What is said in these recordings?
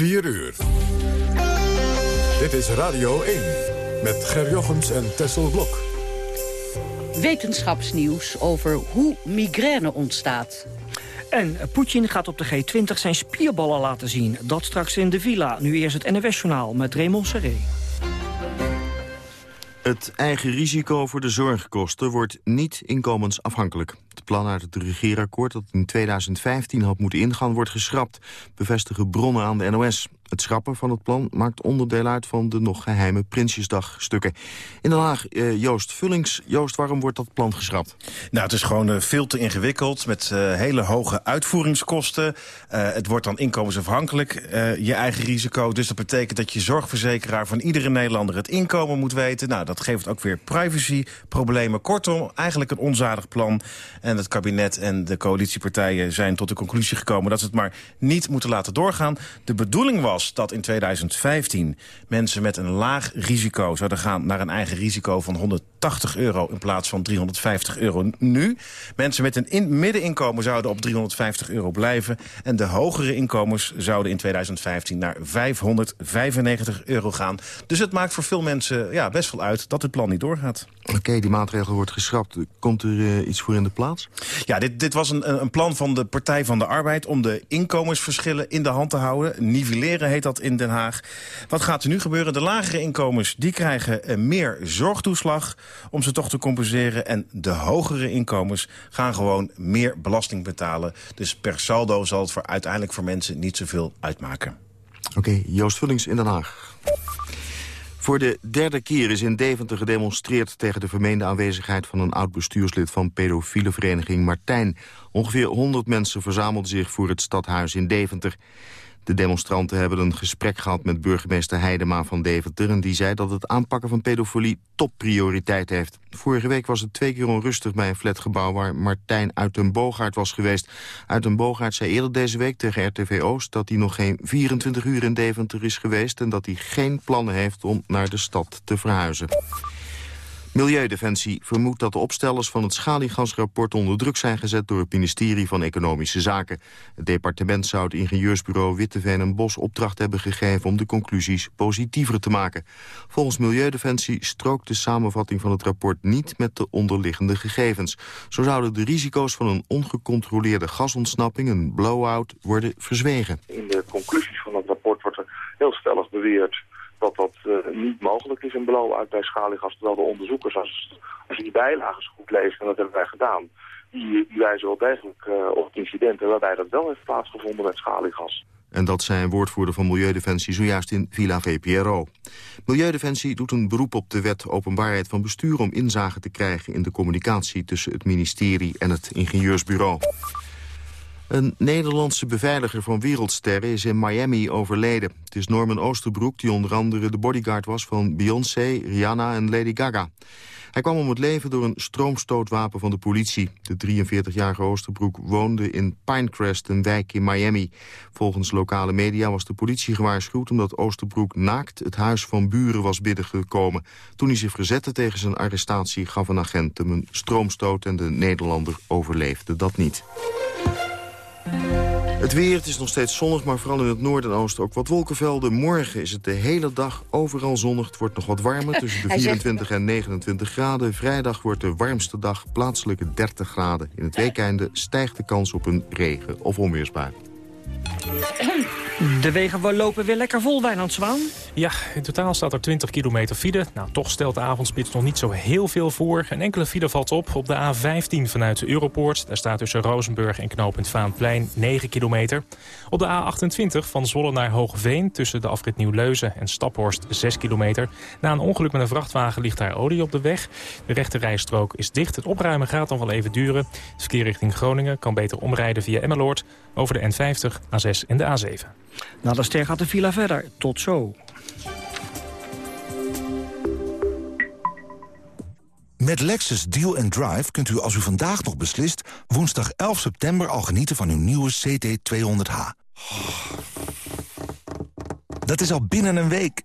4 uur. Dit is Radio 1 met Ger Jochems en Tessel Blok. Wetenschapsnieuws over hoe migraine ontstaat. En Poetin gaat op de G20 zijn spierballen laten zien. Dat straks in de villa. Nu eerst het NWS-journaal met Raymond Serré. Het eigen risico voor de zorgkosten wordt niet inkomensafhankelijk. Het plan uit het regeerakkoord dat in 2015 had moeten ingaan... wordt geschrapt, bevestigen bronnen aan de NOS. Het schrappen van het plan maakt onderdeel uit van de nog geheime Prinsjesdagstukken. In Den Haag, eh, Joost Vullings. Joost, waarom wordt dat plan geschrapt? Nou, het is gewoon uh, veel te ingewikkeld met uh, hele hoge uitvoeringskosten. het wordt dan inkomensafhankelijk, je eigen risico. Dus dat betekent dat je zorgverzekeraar van iedere Nederlander het inkomen moet weten. Nou, dat geeft ook weer privacyproblemen. Kortom, eigenlijk een onzadig plan. En het kabinet en de coalitiepartijen zijn tot de conclusie gekomen... dat ze het maar niet moeten laten doorgaan. De bedoeling was dat in 2015 mensen met een laag risico zouden gaan... naar een eigen risico van 180 euro in plaats van 350 euro nu. Mensen met een in middeninkomen zouden op 350 euro blijven. En de hogere inkomens zouden in 2015 naar 595 euro gaan. Dus het maakt voor veel mensen ja, best wel uit dat het plan niet doorgaat. Oké, die maatregel wordt geschrapt. Komt er uh, iets voor in de plaats? Ja, dit, dit was een, een plan van de Partij van de Arbeid... om de inkomensverschillen in de hand te houden. Nivelleren heet dat in Den Haag. Wat gaat er nu gebeuren? De lagere inkomens die krijgen uh, meer zorgtoeslag... om ze toch te compenseren. En de hogere inkomens gaan gewoon meer belasting betalen. Dus per saldo zal het voor, uiteindelijk voor mensen niet zoveel uitmaken. Oké, okay, Joost Vullings in Den Haag. Voor de derde keer is in Deventer gedemonstreerd tegen de vermeende aanwezigheid van een oud-bestuurslid van pedofiele vereniging Martijn. Ongeveer 100 mensen verzamelden zich voor het stadhuis in Deventer. De demonstranten hebben een gesprek gehad met burgemeester Heidema van Deventer... en die zei dat het aanpakken van pedofilie topprioriteit heeft. Vorige week was het twee keer onrustig bij een flatgebouw... waar Martijn uit den Boogaard was geweest. Uit den Boogaard zei eerder deze week tegen RTV Oost... dat hij nog geen 24 uur in Deventer is geweest... en dat hij geen plannen heeft om naar de stad te verhuizen. Milieudefensie vermoedt dat de opstellers van het schaliegasrapport onder druk zijn gezet door het ministerie van Economische Zaken. Het departement zou het ingenieursbureau Witteveen en Bos opdracht hebben gegeven om de conclusies positiever te maken. Volgens Milieudefensie strookt de samenvatting van het rapport niet met de onderliggende gegevens. Zo zouden de risico's van een ongecontroleerde gasontsnapping, een blow-out, worden verzwegen. In de conclusies van het rapport wordt er heel stellig beweerd dat dat uh, niet mogelijk is, een blow-out bij schaliegas. Terwijl de onderzoekers, als, als die bijlagen goed lezen, en dat hebben wij gedaan, die, wijzen wel degelijk uh, op incidenten waarbij dat wel heeft plaatsgevonden met schaliegas. En dat zei een woordvoerder van Milieudefensie zojuist in Villa VPRO. Milieudefensie doet een beroep op de wet openbaarheid van bestuur... om inzage te krijgen in de communicatie tussen het ministerie en het ingenieursbureau. Een Nederlandse beveiliger van wereldsterren is in Miami overleden. Het is Norman Oosterbroek die onder andere de bodyguard was van Beyoncé, Rihanna en Lady Gaga. Hij kwam om het leven door een stroomstootwapen van de politie. De 43-jarige Oosterbroek woonde in Pinecrest, een wijk in Miami. Volgens lokale media was de politie gewaarschuwd... omdat Oosterbroek naakt het huis van buren was binnengekomen. Toen hij zich verzette tegen zijn arrestatie gaf een agent hem een stroomstoot... en de Nederlander overleefde dat niet. Het weer, het is nog steeds zonnig, maar vooral in het noorden en oosten ook wat wolkenvelden. Morgen is het de hele dag overal zonnig. Het wordt nog wat warmer, tussen de 24 en 29 graden. Vrijdag wordt de warmste dag, plaatselijke 30 graden. In het weekende stijgt de kans op een regen- of onweersbui. De wegen lopen weer lekker vol, Wijnand Zwaan. Ja, in totaal staat er 20 kilometer file. Nou, toch stelt de avondspits nog niet zo heel veel voor. Een enkele file valt op op de A15 vanuit de Europoort. Daar staat tussen Rozenburg en knooppunt Vaanplein 9 kilometer. Op de A28 van Zwolle naar Hogeveen tussen de afrit Nieuw-Leuzen en Staphorst 6 kilometer. Na een ongeluk met een vrachtwagen ligt daar olie op de weg. De rechte rijstrook is dicht. Het opruimen gaat dan wel even duren. Het verkeer richting Groningen kan beter omrijden via Emmeloord over de N50, A6 en de A7. Na de ster gaat de villa verder. Tot zo. Met Lexus Deal and Drive kunt u als u vandaag nog beslist... woensdag 11 september al genieten van uw nieuwe CT200H. Dat is al binnen een week.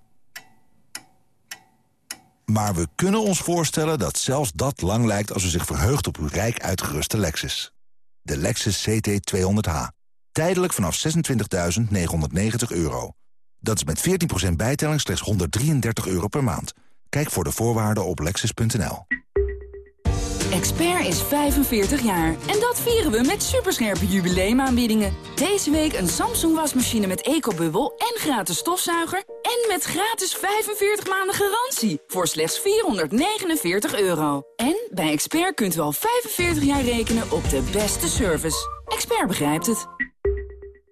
Maar we kunnen ons voorstellen dat zelfs dat lang lijkt... als u zich verheugt op uw rijk uitgeruste Lexus. De Lexus CT200H. Tijdelijk vanaf 26.990 euro. Dat is met 14% bijtelling slechts 133 euro per maand. Kijk voor de voorwaarden op lexus.nl. Expert is 45 jaar en dat vieren we met superscherpe jubileumaanbiedingen. Deze week een Samsung wasmachine met ecobubbel en gratis stofzuiger... en met gratis 45 maanden garantie voor slechts 449 euro. En bij Expert kunt u al 45 jaar rekenen op de beste service. Expert begrijpt het.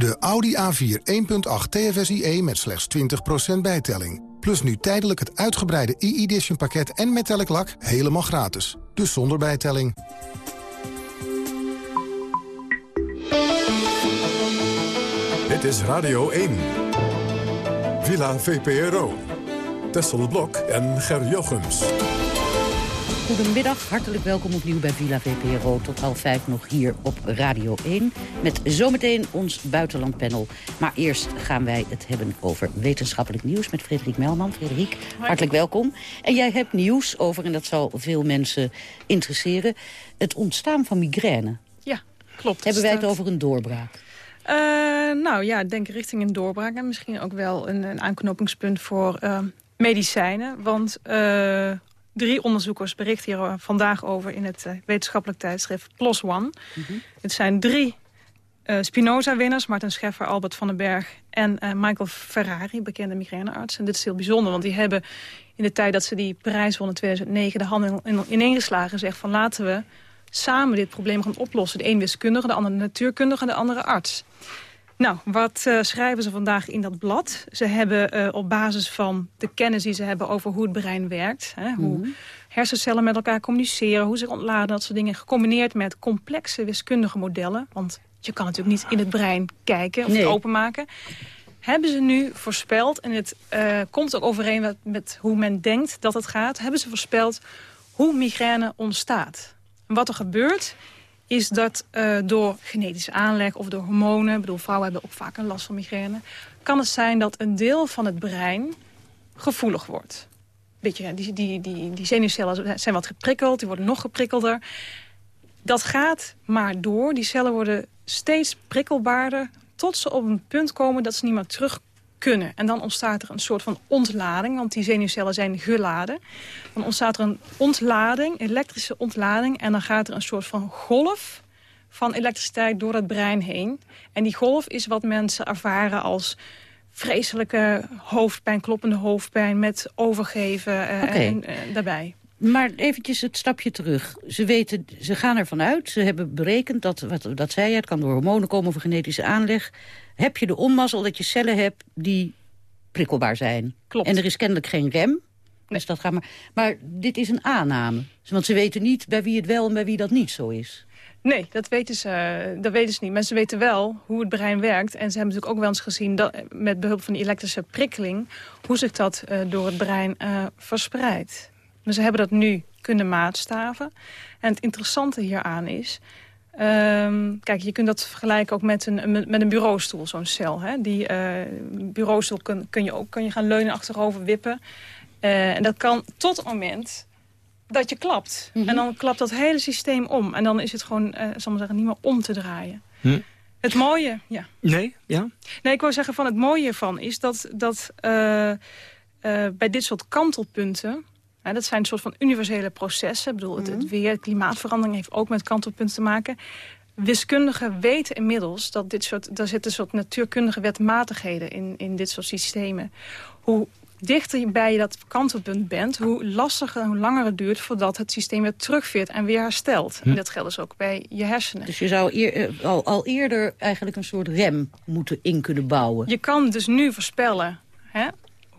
De Audi A4 1.8 TFSIe met slechts 20% bijtelling. Plus nu tijdelijk het uitgebreide e-edition pakket en metallic lak helemaal gratis. Dus zonder bijtelling. Dit is Radio 1. Villa VPRO. Tessel Blok en Ger Jochems. Goedemiddag, hartelijk welkom opnieuw bij Villa VPRO. Tot half vijf nog hier op Radio 1. Met zometeen ons buitenlandpanel. Maar eerst gaan wij het hebben over wetenschappelijk nieuws... met Frederik Melman. Frederik, hartelijk welkom. En jij hebt nieuws over, en dat zal veel mensen interesseren... het ontstaan van migraine. Ja, klopt. Hebben wij het over een doorbraak? Uh, nou ja, denk richting een doorbraak. En misschien ook wel een, een aanknopingspunt voor uh, medicijnen. Want uh, drie onderzoekers berichten hier vandaag over... in het wetenschappelijk tijdschrift PLOS ONE. Mm -hmm. Het zijn drie Spinoza-winners. Martin Scheffer, Albert van den Berg en Michael Ferrari, bekende migrainearts. En dit is heel bijzonder, want die hebben in de tijd dat ze die prijs won in 2009... de handen ineengeslagen en zegt van laten we samen dit probleem gaan oplossen. De een wiskundige, de andere natuurkundige en de andere arts. Nou, wat uh, schrijven ze vandaag in dat blad? Ze hebben uh, op basis van de kennis die ze hebben over hoe het brein werkt... Hè, hoe mm -hmm. hersencellen met elkaar communiceren, hoe zich ontladen... dat soort dingen, gecombineerd met complexe wiskundige modellen... want je kan natuurlijk niet in het brein kijken of nee. het openmaken... hebben ze nu voorspeld, en het uh, komt ook overeen met, met hoe men denkt dat het gaat... hebben ze voorspeld hoe migraine ontstaat. Wat er gebeurt is dat uh, door genetische aanleg of door hormonen... ik bedoel, vrouwen hebben ook vaak een last van migraine... kan het zijn dat een deel van het brein gevoelig wordt. Beetje, die, die, die, die zenuwcellen zijn wat geprikkeld, die worden nog geprikkelder. Dat gaat maar door. Die cellen worden steeds prikkelbaarder... tot ze op een punt komen dat ze niet meer terug kunnen. En dan ontstaat er een soort van ontlading, want die zenuwcellen zijn geladen. Dan ontstaat er een ontlading, elektrische ontlading... en dan gaat er een soort van golf van elektriciteit door het brein heen. En die golf is wat mensen ervaren als vreselijke hoofdpijn, kloppende hoofdpijn... met overgeven okay. en, uh, daarbij. Maar eventjes het stapje terug. Ze, weten, ze gaan ervan uit, ze hebben berekend, dat, wat, dat zei je... het kan door hormonen komen of genetische aanleg heb je de onmazzel dat je cellen hebt die prikkelbaar zijn. Klopt. En er is kennelijk geen rem. Dus dat gaat maar. maar dit is een aanname. Want ze weten niet bij wie het wel en bij wie dat niet zo is. Nee, dat weten, ze, dat weten ze niet. Maar ze weten wel hoe het brein werkt. En ze hebben natuurlijk ook wel eens gezien... Dat, met behulp van die elektrische prikkeling... hoe zich dat uh, door het brein uh, verspreidt. Maar ze hebben dat nu kunnen maatstaven. En het interessante hieraan is... Um, kijk, je kunt dat vergelijken ook met een, met een bureaustoel, zo'n cel. Hè? Die uh, bureaustoel kun, kun, je ook kun je gaan leunen achterover, wippen. Uh, en dat kan tot het moment dat je klapt. Mm -hmm. En dan klapt dat hele systeem om. En dan is het gewoon, uh, zal maar zeggen, niet meer om te draaien. Hm. Het mooie, ja. Nee, ja? Nee, ik wil zeggen van het mooie ervan is dat, dat bij dit soort kantelpunten... Ja, dat zijn een soort van universele processen. Ik bedoel, het, het weer, klimaatverandering heeft ook met kantelpunten te maken. Wiskundigen weten inmiddels dat dit soort, daar zitten een soort natuurkundige wetmatigheden in, in dit soort systemen. Hoe dichter bij dat kantelpunt bent... hoe lastiger en hoe langer het duurt voordat het systeem weer terugveert en weer herstelt. Hm. En dat geldt dus ook bij je hersenen. Dus je zou eer, eh, al, al eerder eigenlijk een soort rem moeten in kunnen bouwen. Je kan dus nu voorspellen hè,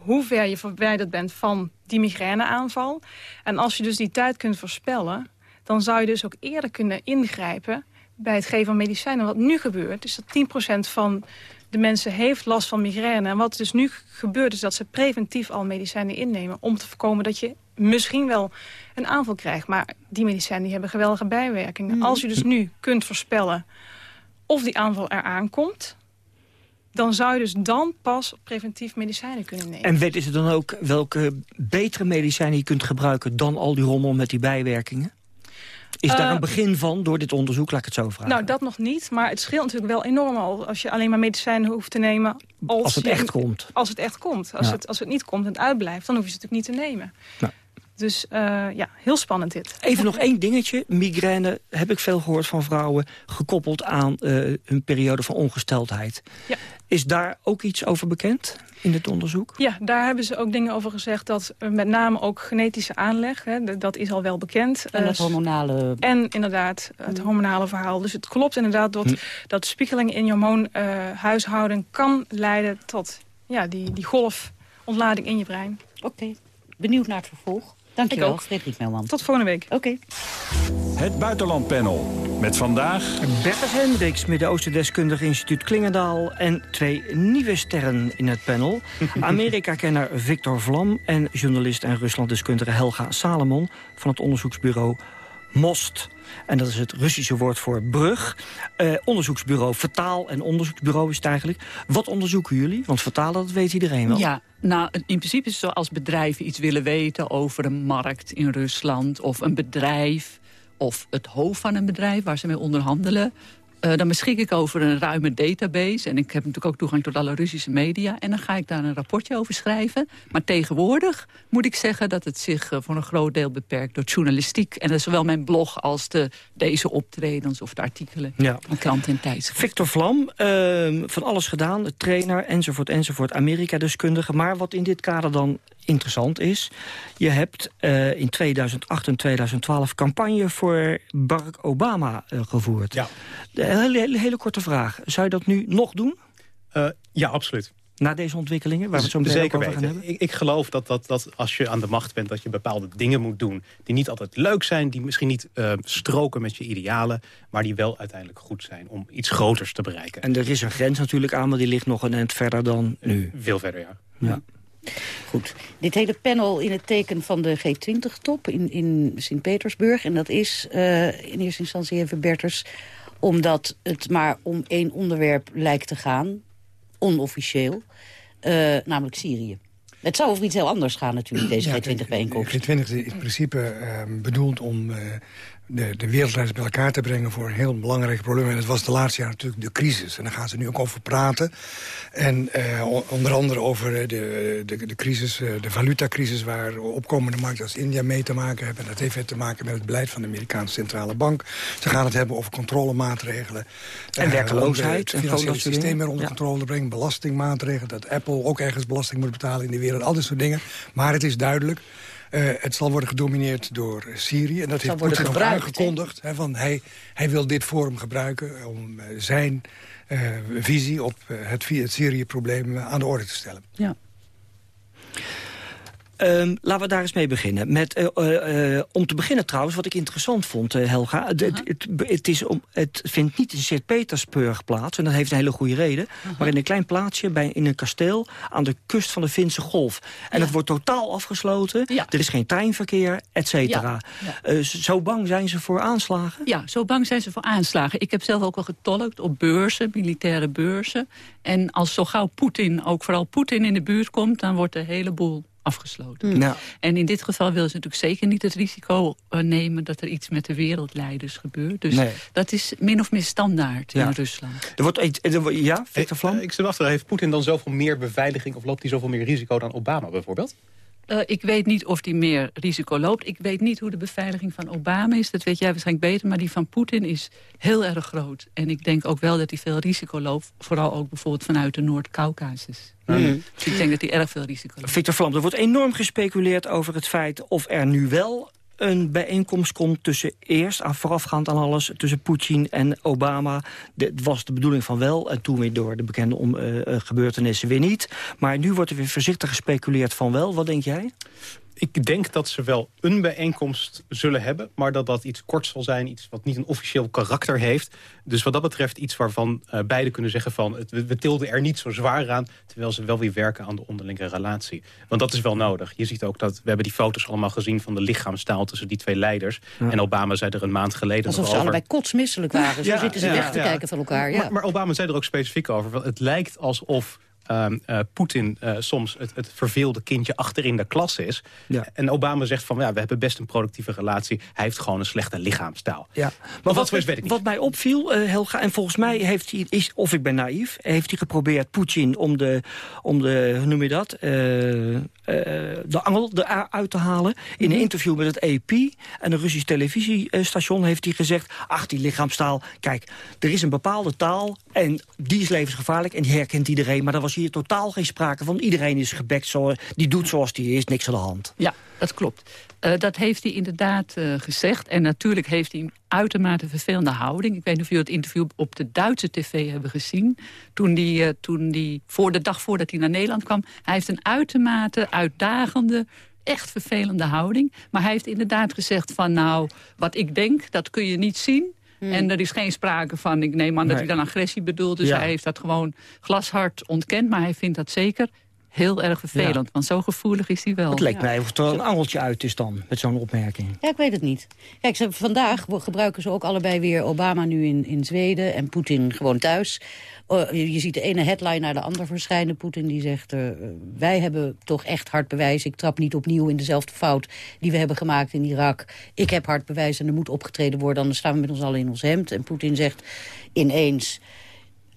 hoe ver je verwijderd bent van die migraineaanval. En als je dus die tijd kunt voorspellen... dan zou je dus ook eerder kunnen ingrijpen bij het geven van medicijnen. Wat nu gebeurt, is dat 10% van de mensen heeft last van migraine. En wat dus nu gebeurt, is dat ze preventief al medicijnen innemen... om te voorkomen dat je misschien wel een aanval krijgt. Maar die medicijnen die hebben geweldige bijwerkingen. Mhm. Als je dus nu kunt voorspellen of die aanval eraan komt... dan zou je dus dan pas preventief medicijnen kunnen nemen. En weten ze dan ook welke betere medicijnen je kunt gebruiken... dan al die rommel met die bijwerkingen? Is daar Eh, een begin van door dit onderzoek? Laat ik het zo vragen. Nou, dat nog niet. Maar het scheelt natuurlijk wel enorm al als je alleen maar medicijnen hoeft te nemen. Als, Als het je- echt komt. Als het echt komt. Als, Ja. het, als het niet komt en het uitblijft, dan hoef je ze natuurlijk niet te nemen. Nou. Dus eh, ja, heel spannend dit. Even nog één dingetje. Migraine heb ik veel gehoord van vrouwen... gekoppeld aan eh, een periode van ongesteldheid. Ja. Is daar ook iets over bekend in het onderzoek? Ja, daar hebben ze ook dingen over gezegd dat eh, met name ook genetische aanleg, hè, dat is al wel bekend. En Eh, dat hormonale... En inderdaad, het hormonale verhaal. Dus het klopt inderdaad dat, Hm. dat spiegeling in je hormoonhuishouden kan leiden tot ja, die, die golfontlading in je brein. Oké, benieuwd naar het vervolg. Dankjewel. Frederik Melman. Tot volgende week. Oké. Het Buitenlandpanel. Met vandaag... Bertus Hendricks, Midden-Oosten deskundige instituut Klingendaal... en twee nieuwe sterren in het panel. Amerika-kenner Victor Vlam en journalist en Rusland-deskundige Helga Salomon... van het onderzoeksbureau MOST. En dat is het Russische woord voor brug. Eh, onderzoeksbureau Vertaal en onderzoeksbureau is het eigenlijk. Wat onderzoeken jullie? Want vertalen, dat weet iedereen wel. Ja, nou, in principe is het zo als bedrijven iets willen weten over een markt in Rusland... of een bedrijf, of het hoofd van een bedrijf waar ze mee onderhandelen... eh, dan beschik ik over een ruime database. En ik heb natuurlijk ook toegang tot alle Russische media. En dan ga ik daar een rapportje over schrijven. Maar tegenwoordig moet ik zeggen dat het zich eh, voor een groot deel beperkt door journalistiek. En dat is zowel mijn blog als de, deze optredens of de artikelen Ja. van kranten en tijdschriften. Victor Vlam, ehm, van alles gedaan, trainer enzovoort enzovoort, Amerika-deskundige. Maar wat in dit kader dan interessant is, je hebt eh, in 2008 en 2012 campagne voor Barack Obama eh, gevoerd. Ja. De hele, hele, hele korte vraag, zou je dat nu nog doen? Eh, ja, absoluut. Na deze ontwikkelingen, waar we het zo meteen ook Zeker over gaan weten. hebben? Ik, ik geloof dat, dat, dat als je aan de macht bent... dat je bepaalde dingen moet doen die niet altijd leuk zijn... die misschien niet eh, stroken met je idealen... maar die wel uiteindelijk goed zijn om iets groters te bereiken. En er is een grens natuurlijk aan, maar die ligt nog een eind verder dan nu. Veel verder, ja. Ja. Goed. Dit hele panel in het teken van de G20-top in, in Sint-Petersburg. En dat is eh, in eerste instantie even Berters... omdat het maar om één onderwerp lijkt te gaan, onofficieel, eh, namelijk Syrië. Het zou over iets heel anders gaan natuurlijk, deze Ja, G20-bijeenkomst. De G20 is in principe ehm, bedoeld om eh, de, de wereldleiders bij elkaar te brengen... voor een heel belangrijk probleem. En dat was de laatste jaar natuurlijk de crisis. En daar gaan ze nu ook over praten. En eh, onder andere over eh, de, de, de crisis, eh, de valutacrisis... waar opkomende markten als India mee te maken hebben. En dat heeft te maken met het beleid van de Amerikaanse Centrale Bank. Ze gaan het hebben over controlemaatregelen. En eh, en Het financiële systeem weer onder Ja. controle brengen. Belastingmaatregelen, dat Apple ook ergens belasting moet betalen in de wereld. Al dit soort dingen. Maar het is duidelijk... eh, het zal worden gedomineerd door Syrië. En dat heeft Poetin ook aangekondigd. Van hij, hij wil dit forum gebruiken om eh, zijn eh, visie op eh, het, het Syrië-probleem eh, aan de orde te stellen. Ja. Ehm, laten we daar eens mee beginnen. Met, eh, eh, eh, om te beginnen trouwens, wat ik interessant vond, Helga. Het, het, het, het is om, het vindt niet in Sint-Petersburg plaats. En dat heeft een hele goede reden. Maar in een klein plaatsje bij, in een kasteel aan de kust van de Finse Golf. En dat wordt totaal afgesloten. Er is geen treinverkeer, et cetera. Ja, zo bang zijn ze voor aanslagen? Ja, zo bang zijn ze voor aanslagen. Ik heb zelf ook al getolkt op beurzen, militaire beurzen. En als zo gauw Poetin, ook vooral Poetin in de buurt komt... dan wordt de hele boel afgesloten. Ja. En in dit geval willen ze natuurlijk zeker niet het risico eh, nemen... dat er iets met de wereldleiders gebeurt. Dus Nee. dat is min of meer standaard Ja. in Rusland. Er wordt, iets- er wordt- ja, Victor Vlam? Eh, ik zit achter, heeft Poetin dan zoveel meer beveiliging... of loopt hij zoveel meer risico dan Obama bijvoorbeeld? Uh, ik weet niet of die meer risico loopt. Ik weet niet hoe de beveiliging van Obama is. Dat weet jij waarschijnlijk beter. Maar die van Poetin is heel erg groot. En ik denk ook wel dat hij veel risico loopt. Vooral ook bijvoorbeeld vanuit de Noord-Caucasus. Mm. Dus ik denk dat hij erg veel risico loopt. Victor Vlam, er wordt enorm gespeculeerd over het feit... of er nu wel een bijeenkomst komt tussen eerst, voorafgaand aan alles... tussen Poetin en Obama. Dat was de bedoeling van wel. En toen weer door de bekende om, uh, gebeurtenissen weer niet. Maar nu wordt er weer voorzichtig gespeculeerd van wel. Wat denk jij? Ik denk dat ze wel een bijeenkomst zullen hebben... maar dat dat iets kort zal zijn, iets wat niet een officieel karakter heeft. Dus wat dat betreft iets waarvan uh, beide kunnen zeggen van... Het, we, tilden er niet zo zwaar aan... terwijl ze wel weer werken aan de onderlinge relatie. Want dat is wel nodig. Je ziet ook dat, we hebben die foto's allemaal gezien... van de lichaamstaal tussen die twee leiders. En Obama zei er een maand geleden Alsof ze allebei kotsmisselijk waren. Zo zitten ze weg te kijken van elkaar. Maar, maar Obama zei er ook specifiek over. Het lijkt alsof uh, uh, Poetin uh, soms het, het, verveelde kindje achter in de klas is. Ja. En Obama zegt van, ja, we hebben best een productieve relatie. Hij heeft gewoon een slechte lichaamstaal. Ja. Maar, wat, wat, weet ik niet. wat mij opviel, uh, Helga, en volgens mij heeft hij, is, of ik ben naïef... heeft hij geprobeerd Poetin om de, om de hoe noem je dat, de angel eruit te halen. In een mhm. interview met het AP en een Russisch televisiestation heeft hij gezegd... ach, die lichaamstaal, kijk, er is een bepaalde taal en die is levensgevaarlijk en die herkent iedereen. Maar dat was hier totaal geen sprake van. Iedereen is gebekt, zo, die doet zoals die is, niks aan de hand. Ja, dat klopt. Uh, dat heeft hij inderdaad uh, gezegd. En natuurlijk heeft hij een uitermate vervelende houding. Ik weet niet of jullie het interview op de Duitse tv hebben gezien. Toen die, uh, toen die voor de dag voordat hij naar Nederland kwam. Hij heeft een uitermate uitdagende, echt vervelende houding. Maar hij heeft inderdaad gezegd van nou, wat ik denk, dat kun je niet zien. Hmm. En er is geen sprake van, ik neem aan dat hij dan agressie bedoelt. Dus hij heeft dat gewoon glashard ontkend. Maar hij vindt dat zeker heel erg vervelend. Want zo gevoelig is hij wel. Het lijkt mij of er een angeltje uit is dan, met zo'n opmerking. Ja, ik weet het niet. Kijk, ze, vandaag gebruiken ze ook allebei weer Obama nu in, in Zweden... en Poetin gewoon thuis. Oh, je ziet de ene headline naar de ander verschijnen. Poetin die zegt, uh, wij hebben toch echt hard bewijs. Ik trap niet opnieuw in dezelfde fout die we hebben gemaakt in Irak. Ik heb hard bewijs en er moet opgetreden worden. Anders staan we met ons allen in ons hemd. En Poetin zegt ineens...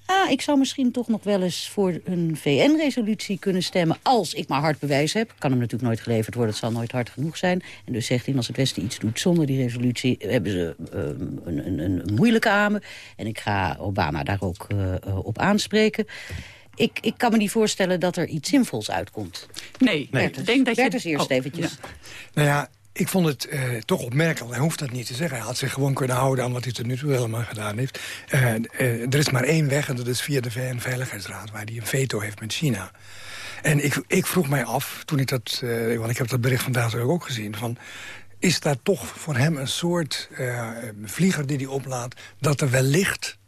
Ah, ik zou misschien toch nog wel eens voor een VN-resolutie kunnen stemmen... als ik maar hard bewijs heb. Kan hem natuurlijk nooit geleverd worden, het zal nooit hard genoeg zijn. En dus zegt hij, als het Westen iets doet zonder die resolutie... hebben ze uh, een, een, een, moeilijke amen. En ik ga Obama daar ook uh, op aanspreken. Ik, ik kan me niet voorstellen dat er iets zinvols uitkomt. Nee, nee. ik denk dat je... Bertus eerst oh, eventjes. Nou ja, ik vond het uh, toch opmerkelijk. Hij hoeft dat niet te zeggen. Hij had zich gewoon kunnen houden aan wat hij tot nu toe helemaal gedaan heeft. Uh, uh, er is maar één weg en dat is via de VN-veiligheidsraad... waar hij een veto heeft met China. En ik, ik vroeg mij af, toen ik dat... want ik heb dat bericht vandaag ook gezien... Van, is daar toch voor hem een soort vlieger die hij oplaat... dat er wellicht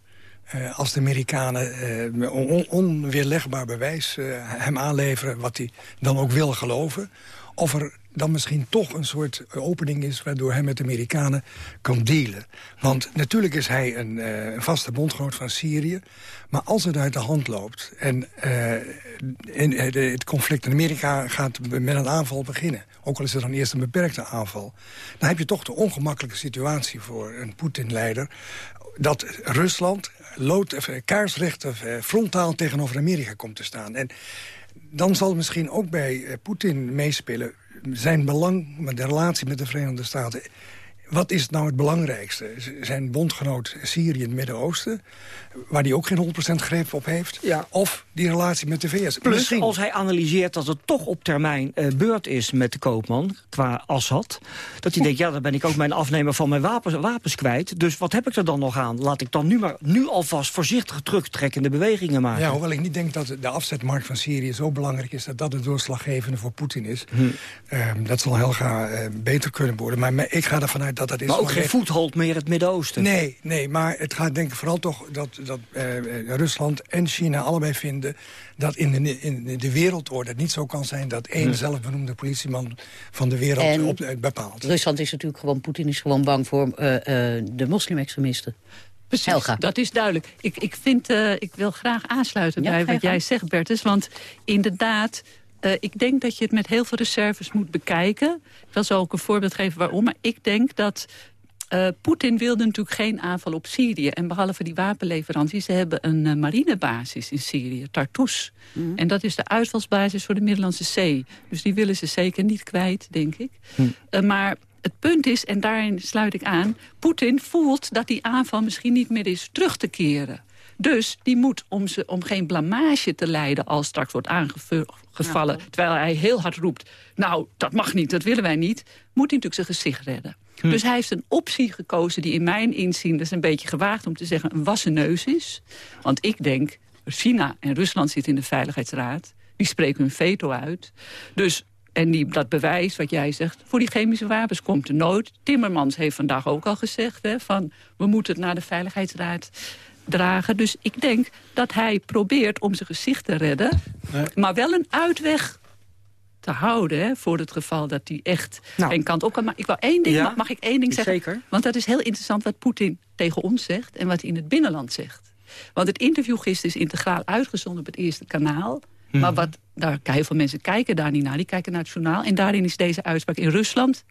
uh, als de Amerikanen on onweerlegbaar bewijs hem aanleveren... wat hij dan ook wil geloven... of er dan misschien toch een soort opening is... waardoor hij met de Amerikanen kan dealen. Want natuurlijk is hij een, uh, een vaste bondgenoot van Syrië... maar als het uit de hand loopt... en in, uh, het conflict in Amerika gaat met een aanval beginnen... ook al is het dan eerst een beperkte aanval... dan heb je toch de ongemakkelijke situatie voor een Poetin-leider... dat Rusland lood, kaarsrecht frontaal tegenover Amerika komt te staan. En dan zal misschien ook bij Poetin meespelen zijn belang, met de relatie met de Verenigde Staten... Wat is nou het belangrijkste? Zijn bondgenoot Syrië in het Midden-Oosten waar hij ook geen 100% greep op heeft. Ja. Of die relatie met de VS. Plus Misschien. als hij analyseert dat het toch op termijn uh, beurt is met de koopman, qua Assad. Dat hij denkt, ja, dan ben ik ook mijn afnemer van mijn wapens, wapens kwijt. Dus wat heb ik er dan nog aan? Laat ik dan nu maar nu alvast voorzichtig terugtrekkende bewegingen maken. Ja, hoewel ik niet denk dat de afzetmarkt van Syrië zo belangrijk is... dat dat het doorslaggevende voor Poetin is. Hm. Uh, dat zal Helga uh, beter kunnen worden. Maar ik ga ervan uit dat dat is... Maar ook geen voethold meer het Midden-Oosten. Nee, nee, maar het gaat denk ik vooral toch... dat dat uh, Rusland en China allebei vinden... dat in de, in de wereldorde het niet zo kan zijn... dat één hmm. zelfbenoemde politieman van de wereld op, uh, bepaalt. Rusland is natuurlijk gewoon... Poetin is gewoon bang voor de moslimextremisten. Precies, Helga. dat is duidelijk. Ik, ik, vind, ik wil graag aansluiten bij wat jij zegt, Bertus. Want inderdaad... Uh, ik denk dat je het met heel veel reserves moet bekijken. Ik wil zo ook een voorbeeld geven waarom. Maar ik denk dat Uh, Poetin wilde natuurlijk geen aanval op Syrië. En behalve die wapenleveranties, ze hebben een uh, marinebasis in Syrië, Tartus. Mm. En dat is de uitvalsbasis voor de Middellandse Zee. Dus die willen ze zeker niet kwijt, denk ik. Mm. Uh, maar het punt is, en daarin sluit ik aan... Poetin voelt dat die aanval misschien niet meer is terug te keren. Dus die moet, om, ze, om geen blamage te leiden als straks wordt aangevallen... terwijl hij heel hard roept, nou, dat mag niet, dat willen wij niet... moet hij natuurlijk zijn gezicht redden. Hm. Dus hij heeft een optie gekozen die in mijn inzien... dat is een beetje gewaagd om te zeggen, een wassen neus is. Want ik denk, China en Rusland zitten in de Veiligheidsraad. Die spreken hun veto uit. Dus en die, dat bewijs wat jij zegt, voor die chemische wapens komt er nooit. Timmermans heeft vandaag ook al gezegd... Hè, van we moeten het naar de Veiligheidsraad dragen. Dus ik denk dat hij probeert om zijn gezicht te redden... maar wel een uitweg te houden... Hè, voor het geval dat hij echt nou. geen kant op kan. Maar ik wou één ding, mag, mag, ik één ding zeggen? Zeker. Want dat is heel interessant wat Poetin tegen ons zegt... en wat hij in het binnenland zegt. Want het interview gisteren is integraal uitgezonden op het eerste kanaal... Maar mhm. wat, daar, heel veel mensen kijken daar niet naar. Die kijken naar het journaal. En daarin is deze uitspraak in Rusland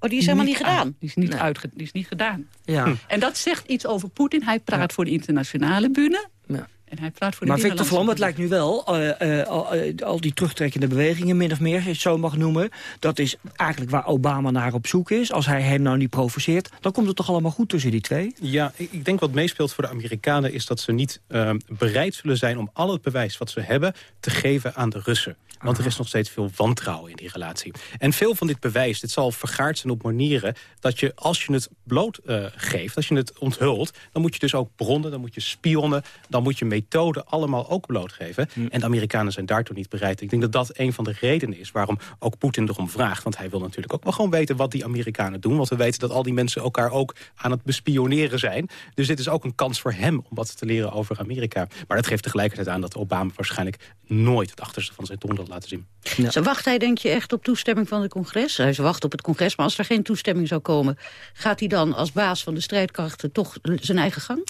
Oh, die is helemaal niet gedaan? Die is niet, nee. uitge die is niet gedaan. Ja. En dat zegt iets over Poetin. Hij praat ja. voor de internationale bühne. Ja. En hij praat voor de maar Victor Vlam, het lijkt nu wel, uh, uh, al, uh, al, die terugtrekkende bewegingen, min of meer, als je het zo mag noemen... dat is eigenlijk waar Obama naar op zoek is. Als hij hem nou niet provoceert, dan komt het toch allemaal goed tussen die twee? Ja, ik, ik denk wat meespeelt voor de Amerikanen... is dat ze niet bereid zullen zijn om al het bewijs wat ze hebben... te geven aan de Russen. Want er is nog steeds veel wantrouwen in die relatie. En veel van dit bewijs, dit zal vergaard zijn op manieren... dat je, als je het bloot uh, geeft, als je het onthult... dan moet je dus ook bronnen, dan moet je spionnen... dan moet je methoden allemaal ook blootgeven. Hm. En de Amerikanen zijn daartoe niet bereid. Ik denk dat dat een van de redenen is waarom ook Poetin erom vraagt. Want hij wil natuurlijk ook wel gewoon weten wat die Amerikanen doen. Want we weten dat al die mensen elkaar ook aan het bespioneren zijn. Dus dit is ook een kans voor hem om wat te leren over Amerika. Maar dat geeft tegelijkertijd aan dat Obama waarschijnlijk nooit het achterste van zijn tong laten zien. Ja. Zo wacht hij, denk je, echt op toestemming van het congres? Hij wacht op het congres, maar als er geen toestemming zou komen... gaat hij dan als baas van de strijdkrachten toch zijn eigen gang?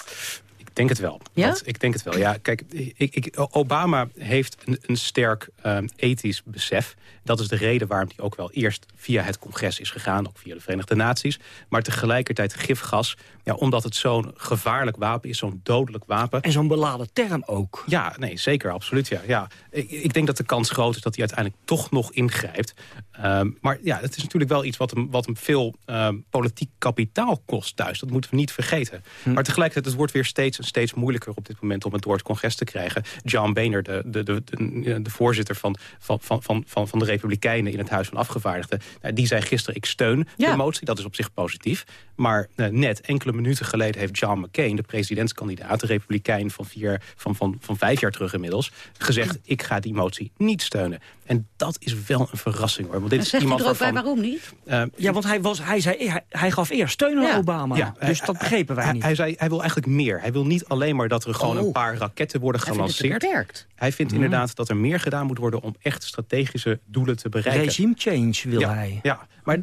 Ik denk het wel. Ja? ik denk het wel. Ja, kijk, ik, ik, Obama heeft een, een sterk um, ethisch besef. Dat is de reden waarom hij ook wel eerst via het congres is gegaan. Ook via de Verenigde Naties. Maar tegelijkertijd gifgas. Ja, omdat het zo'n gevaarlijk wapen is. Zo'n dodelijk wapen. En zo'n beladen term ook. Ja, nee, zeker. Absoluut. Ja. Ja, ik, ik, denk dat de kans groot is dat hij uiteindelijk toch nog ingrijpt. Um, maar ja, het is natuurlijk wel iets wat hem, wat hem veel um, politiek kapitaal kost thuis. Dat moeten we niet vergeten. Hm. Maar tegelijkertijd, het wordt weer steeds steeds moeilijker op dit moment om het door het congres te krijgen. John Boehner, de, de, de, de, de voorzitter van, van, van, van, van de Republikeinen in het Huis van Afgevaardigden... Nou, die zei gisteren, ik steun de motie. Dat is op zich positief. Maar uh, net enkele minuten geleden heeft John McCain... de presidentskandidaat, de Republikein van, vier, van, van, van vijf jaar terug inmiddels... gezegd, ik ga die motie niet steunen. En dat is wel een verrassing hoor. Want dit is iemand waarvan, waarom niet? Uh, ja, want hij, was, hij, zei, hij, hij gaf eerst steun aan ja. Obama. Ja, dus dat begrepen wij hij, niet. Hij, zei, hij wil eigenlijk meer. Hij wil niet alleen maar dat er gewoon oh. een paar raketten worden gelanceerd. Hij vindt, hij vindt mm. inderdaad dat er meer gedaan moet worden... om echt strategische doelen te bereiken. Regime change wil ja, hij. Ja, maar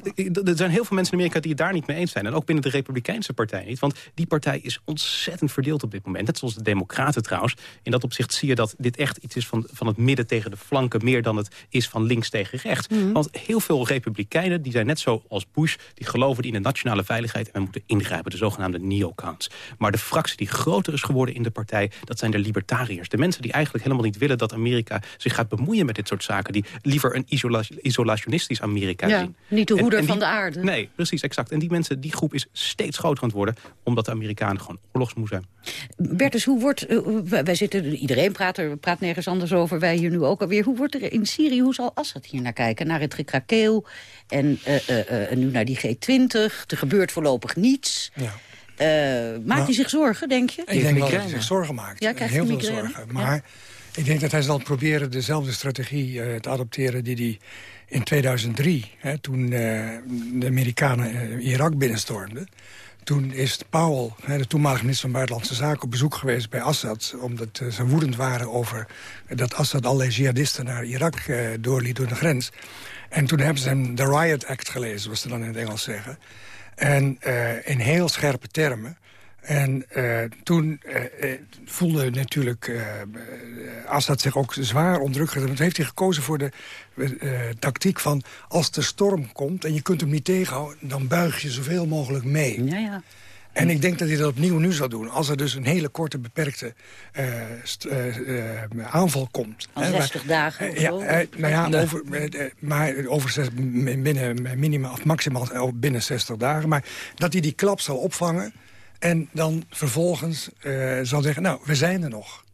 er zijn heel veel mensen in Amerika die het daar niet mee eens zijn. En ook binnen de Republikeinse partij niet. Want die partij is ontzettend verdeeld op dit moment. Net zoals de Democraten trouwens. In dat opzicht zie je dat dit echt iets is van, van het midden tegen de flanken... meer dan het is van links tegen rechts. Mm. Want heel veel Republikeinen, die zijn net zo als Bush... die geloven in de nationale veiligheid en we moeten ingrijpen. De zogenaamde neocons. Maar de fractie die groter is geworden in de partij... dat zijn de libertariërs. De mensen die eigenlijk helemaal niet willen dat Amerika zich gaat bemoeien met dit soort zaken. Die liever een isola isolationistisch Amerika ja, zien. Niet de hoeder van de aarde. Nee, precies, exact. En die mensen, die groep is steeds groter aan het worden... omdat de Amerikanen gewoon oorlogsmoe zijn. Bertus, hoe wordt... Uh, wij zitten, iedereen praat er, praat nergens anders over. Wij hier nu ook alweer. Hoe wordt er in Syrië, hoe zal Assad hier naar kijken? Naar het gekrakeel en uh, nu naar die G20. Er gebeurt voorlopig niets. Ja. Uh, maakt hij zich zorgen, denk je? Ik denk wel dat hij zich zorgen maakt. Ja, Heel veel zorgen. Maar ja. ik denk dat hij zal proberen dezelfde strategie uh, te adopteren... die hij in 2003, hè, toen uh, de Amerikanen Irak binnenstormden... toen is Powell, hè, de toenmalige minister van Buitenlandse Zaken... op bezoek geweest bij Assad, omdat ze woedend waren over... dat Assad allerlei jihadisten naar Irak doorliet door de grens. En toen hebben ze hem de Riot Act gelezen, zoals ze dan in het Engels zeggen... En in heel scherpe termen En uh, toen uh, voelde natuurlijk uh, Assad zich ook zwaar onder druk heeft hij gekozen voor de tactiek van... als de storm komt en je kunt hem niet tegenhouden... dan buig je zoveel mogelijk mee. Ja, ja. En ik denk dat hij dat opnieuw nu zal doen. Als er dus een hele korte, beperkte aanval komt. Al 60 dagen of ja, zo? nou ja, over, maar over zes, binnen, minimaal, of maximaal binnen 60 dagen. Maar dat hij die klap zal opvangen... En dan vervolgens uh, zal zeggen, nou, we zijn er nog.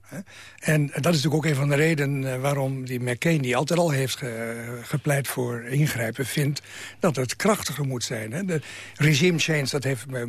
En dat is natuurlijk ook een van de redenen waarom die McCain... die altijd al heeft ge, gepleit voor ingrijpen... vindt dat het krachtiger moet zijn. Hè? De regime change, dat heeft uh,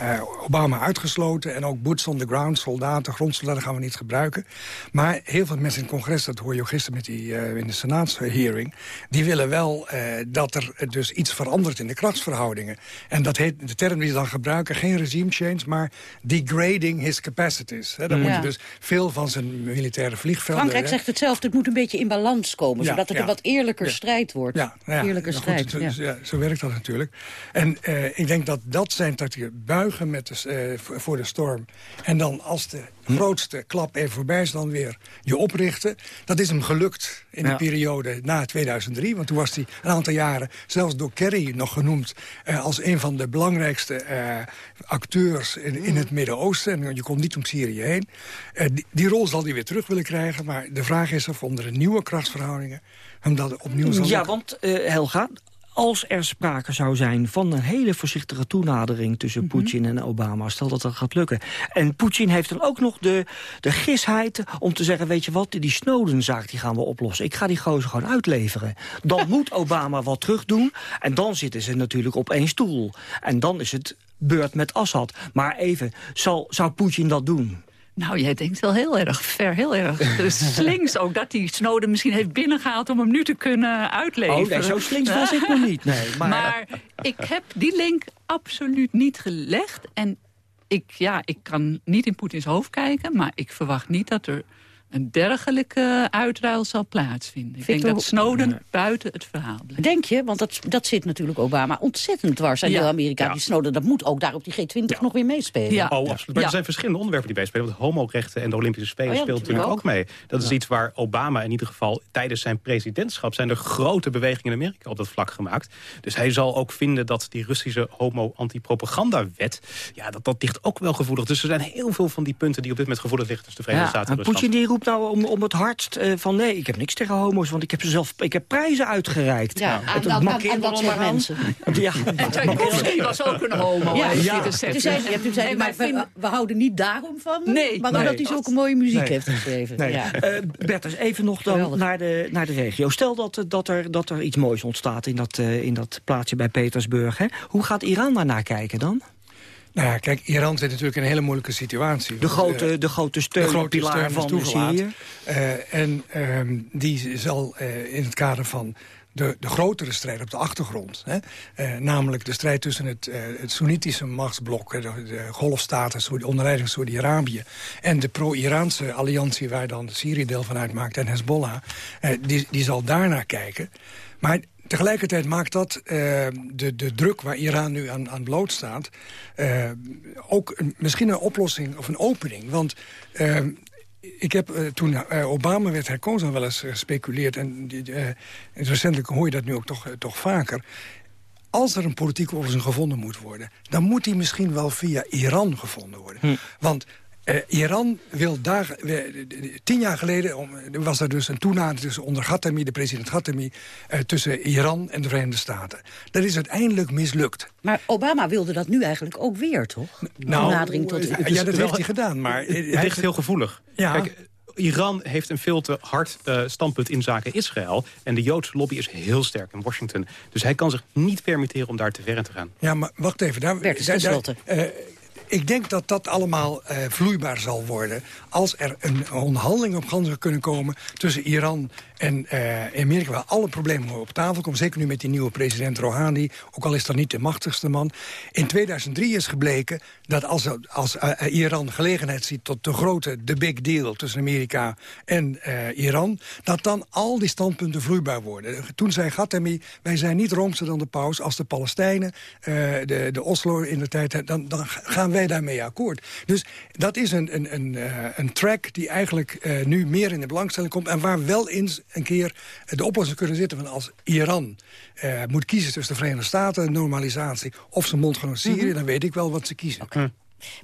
uh, Obama uitgesloten... en ook boots on the ground, soldaten, grondsoldaten gaan we niet gebruiken. Maar heel veel mensen in het congres, dat hoor je ook gisteren... Met die, in de senaatshearing, die willen wel dat er dus iets verandert... in de krachtsverhoudingen. En dat heet, de term die ze dan gebruiken, geen regime change... maar degrading his capacities. Hè? Dan moet dus veel van zijn militaire vliegvelden... Frankrijk zegt hetzelfde, het moet een beetje in balans komen... Ja, zodat het ja. een wat eerlijker strijd wordt. Ja, nou Eerlijker goed, strijd, zo- zo- ja, zo werkt dat natuurlijk. En eh, ik denk dat dat zijn tactieken. Buigen met de, eh, voor de storm. En dan als de grootste klap even voorbij is, dan weer je oprichten. Dat is hem gelukt in de periode na 2003. Want toen was hij een aantal jaren, zelfs door Kerry nog genoemd... eh, als een van de belangrijkste eh, acteurs in, in het Midden-Oosten. En je komt niet om Syrië heen. Eh, die, die rol zal hij weer terug willen krijgen. Maar de vraag is of onder de nieuwe krachtsverhoudingen... hem dat opnieuw zal Ja, lukken. want Helga, als er sprake zou zijn van een hele voorzichtige toenadering tussen Mhm. Poetin en Obama, stel dat dat gaat lukken. En Poetin heeft dan ook nog de, de gisheid om te zeggen, weet je wat, die Snowden-zaak die gaan we oplossen. Ik ga die gozer gewoon uitleveren. Dan moet Obama wat terug doen en dan zitten ze natuurlijk op één stoel. En dan is het beurt met Assad. Maar even, zal, zou Poetin dat doen? Nou, jij denkt wel heel erg ver, heel erg dus slinks ook... dat die Snowden misschien heeft binnengehaald om hem nu te kunnen uitleveren. Oh, nee, zo slinks was ik nog niet. Nee, maar, Maar ik heb die link absoluut niet gelegd. En ik, ja, ik kan niet in Poetins hoofd kijken... maar ik verwacht niet dat er een dergelijke uitruil zal plaatsvinden. Ik Victor, denk dat Snowden buiten het verhaal blijft. Denk je? Want dat, dat zit natuurlijk Obama ontzettend dwars aan Ja. heel Amerika. Ja. Die Snowden, dat moet ook daar op die G20 nog weer meespelen. Ja. Oh, absoluut. Maar Ja. er zijn verschillende onderwerpen die meespelen. Want homorechten en de Olympische Spelen Oh ja, speelt natuurlijk ook mee. Dat is iets waar Obama in ieder geval tijdens zijn presidentschap... zijn er grote bewegingen in Amerika op dat vlak gemaakt. Dus hij zal ook vinden dat die Russische homo-antipropaganda-wet... ja, dat, dat ligt ook wel gevoelig. Dus er zijn heel veel van die punten die op dit moment gevoelig liggen... tussen de Verenigde Ja, Staten en en Rusland. Roept nou om, om het hardst eh, van nee, ik heb niks tegen homo's, want ik heb ze zelf, ik heb prijzen uitgereikt. Ja, Het- aan, het aan, aan, dat soort mensen. Ja. En Tchaikovsky was ook een homo. Ja, ja. Toen zei toen zei maar we, houden niet daarom van hem, Nee, maar nee. omdat hij zulke mooie muziek Nee. heeft geschreven. Nee. Ja. Eh, Bertus, even nog dan Geweldig. naar de, naar de regio. Stel dat, eh, dat, er, dat er iets moois ontstaat in dat, eh, in dat plaatsje bij Petersburg. Hè? Hoe gaat Iran daarnaar kijken dan? Nou ja, kijk, Iran zit natuurlijk in een hele moeilijke situatie. De grote, Eh, de grote de steun, grote pilaar steun is van. Syrië. Eh, en ehm, die zal eh, in het kader van de, de grotere strijd op de achtergrond... Hè, eh, namelijk de strijd tussen het, eh, het Soenitische machtsblok... de, de golfstaten onder leiding van Saudi-Arabië... en de pro-Iraanse alliantie waar dan Syrië deel van uitmaakt... en Hezbollah, die, die zal daarnaar kijken. Maar tegelijkertijd maakt dat eh, de, de druk waar Iran nu aan, aan blootstaat... eh, ook een- misschien een oplossing of een opening. Want... eh, ik heb toen Obama werd herkozen wel eens gespeculeerd... en recentelijk hoor je dat nu ook toch, toch vaker... als er een politieke oplossing gevonden moet worden... dan moet die misschien wel via Iran gevonden worden. Want eh, Iran wil daar... we- tien jaar geleden om, was er dus een toenadering tussen onder Khatami... de president Khatami, eh, tussen Iran en de Verenigde Staten. Dat is uiteindelijk mislukt. Maar Obama wilde dat nu eigenlijk ook weer, toch? Toenadering tot... eh, het is ja, dat wel- heeft hij gedaan, maar... eh, Het hij- ligt heel gevoelig. Ja. Kijk, Iran heeft een veel te hard eh, standpunt in zaken Israël. En de Joodse lobby is heel sterk in Washington. Dus hij kan zich niet permitteren om daar te ver in te gaan. Ja, maar wacht even. Daar, Bertus, daar- daar- tenslotte. Ik denk dat dat allemaal eh, vloeibaar zal worden... als er een onderhandeling op gang zou kunnen komen... tussen Iran En uh, in Amerika waar alle problemen op tafel komen... zeker nu met die nieuwe president Rouhani... ook al is dat niet de machtigste man. In 2003 is gebleken dat als, als uh, Iran gelegenheid ziet... tot de grote, de big deal tussen Amerika en uh, Iran... dat dan al die standpunten vloeibaar worden. Toen zei Ghatemi, wij zijn niet roomser dan de paus... als de Palestijnen, de, de Oslo in de tijd... Dan, dan gaan wij daarmee akkoord. Dus dat is een, een, een, een track die eigenlijk nu meer in de belangstelling komt... en waar wel eens een keer de oplossing kunnen zitten... van als Iran uh, moet kiezen tussen de Verenigde Staten... normalisatie of zijn mondgenoot Syrië... Mm dan weet ik wel wat ze kiezen. Okay.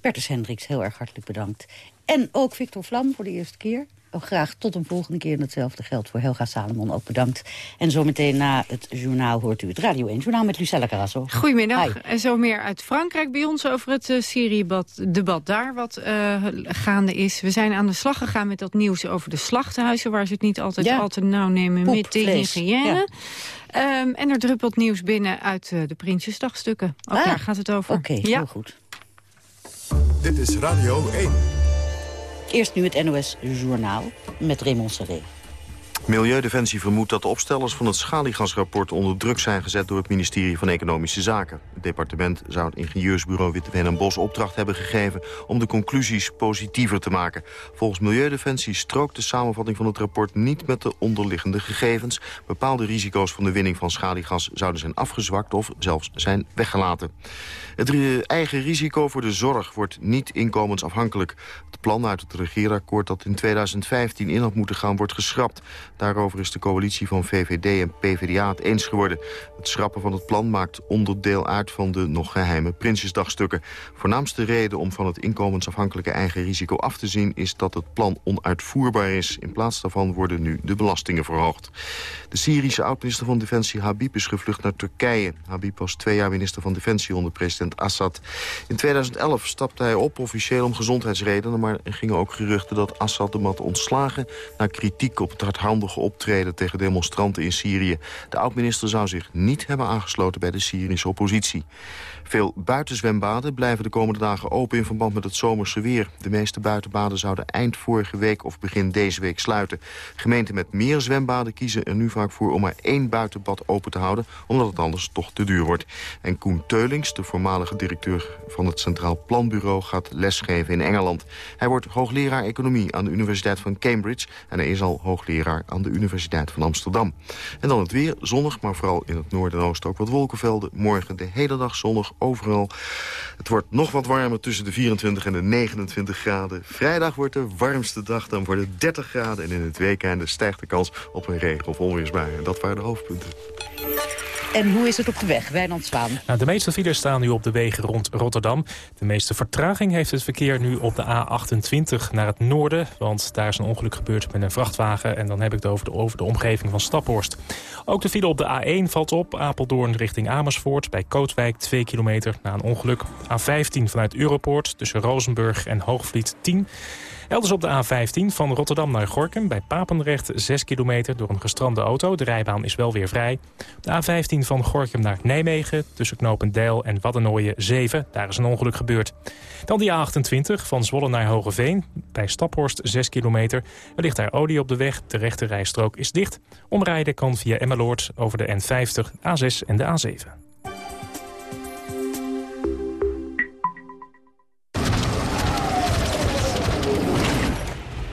Bertus Hendricks, heel erg hartelijk bedankt. En ook Victor Vlam voor de eerste keer. Oh, graag tot een volgende keer. En hetzelfde geldt voor Helga Salomon, ook bedankt. En zometeen na het journaal hoort u het Radio 1 Journaal met Lucella Carasso. Goedemiddag. En zo meer uit Frankrijk bij ons over het uh, Syrië-debat daar wat uh, gaande is. We zijn aan de slag gegaan met dat nieuws over de slachtenhuizen... waar ze het niet altijd ja. al te nauw nemen Poep, met de hygiëne. Ja. Um, en er druppelt nieuws binnen uit uh, de Prinsjesdagstukken. Ook ah, daar gaat het over. Oké, okay, ja. heel goed. Dit is Radio 1. Eerst nu het NOS Journaal met Raymond Serré. Milieudefensie vermoedt dat de opstellers van het schaliegasrapport onder druk zijn gezet door het ministerie van Economische Zaken. Het departement zou het ingenieursbureau Witteveen en Bos opdracht hebben gegeven om de conclusies positiever te maken. Volgens Milieudefensie strookt de samenvatting van het rapport niet met de onderliggende gegevens. Bepaalde risico's van de winning van schaliegas zouden zijn afgezwakt of zelfs zijn weggelaten. Het eigen risico voor de zorg wordt niet inkomensafhankelijk. Het plan uit het regeerakkoord dat in 2015 in had moeten gaan wordt geschrapt. Daarover is de coalitie van VVD en PvdA het eens geworden. Het schrappen van het plan maakt onderdeel uit van de nog geheime Prinsjesdagstukken. Voornaamste reden om van het inkomensafhankelijke eigen risico af te zien... is dat het plan onuitvoerbaar is. In plaats daarvan worden nu de belastingen verhoogd. De Syrische oud-minister van Defensie Habib is gevlucht naar Turkije. Habib was twee jaar minister van Defensie onder president Assad. In 2011 stapte hij op, officieel om gezondheidsredenen... maar er gingen ook geruchten dat Assad hem had ontslagen... na kritiek op het hardhandig optreden tegen demonstranten in Syrië. De oud-minister zou zich niet hebben aangesloten bij de Syrische oppositie. Veel buitenzwembaden blijven de komende dagen open in verband met het zomerse weer. De meeste buitenbaden zouden eind vorige week of begin deze week sluiten. Gemeenten met meer zwembaden kiezen er nu vaak voor om maar één buitenbad open te houden, omdat het anders toch te duur wordt. En Koen Teulings, de voormalige directeur van het Centraal Planbureau, gaat lesgeven in Engeland. Hij wordt hoogleraar economie aan de Universiteit van Cambridge en hij is al hoogleraar aan de Universiteit van Amsterdam. En dan het weer, zonnig, maar vooral in het noorden en oosten ook wat wolkenvelden. Morgen de hele dag zonnig, overal. Het wordt nog wat warmer tussen de 24 en de 29 graden. Vrijdag wordt de warmste dag, dan worden het 30 graden. En in het weekende stijgt de kans op een regen- of onweersbui. En dat waren de hoofdpunten. En hoe is het op de weg, Wijnand Zwaan? Nou, de meeste files staan nu op de wegen rond Rotterdam. De meeste vertraging heeft het verkeer nu op de A28 naar het noorden. Want daar is een ongeluk gebeurd met een vrachtwagen. En dan heb ik het over de, over de omgeving van Staphorst. Ook de file op de A1 valt op. Apeldoorn richting Amersfoort bij Kootwijk 2 kilometer na een ongeluk. A15 vanuit Europoort tussen Rozenburg en Hoogvliet 10 Elders op de A15 van Rotterdam naar Gorkum bij Papendrecht 6 kilometer door een gestrande auto. De rijbaan is wel weer vrij. De A15 van Gorkum naar Nijmegen tussen Knopendijl en Waddenooien 7. Daar is een ongeluk gebeurd. Dan die A28 van Zwolle naar Hogeveen bij Staphorst 6 kilometer. Er ligt daar olie op de weg. De rechte rijstrook is dicht. Omrijden kan via Emmeloord over de N50, A6 en de A7.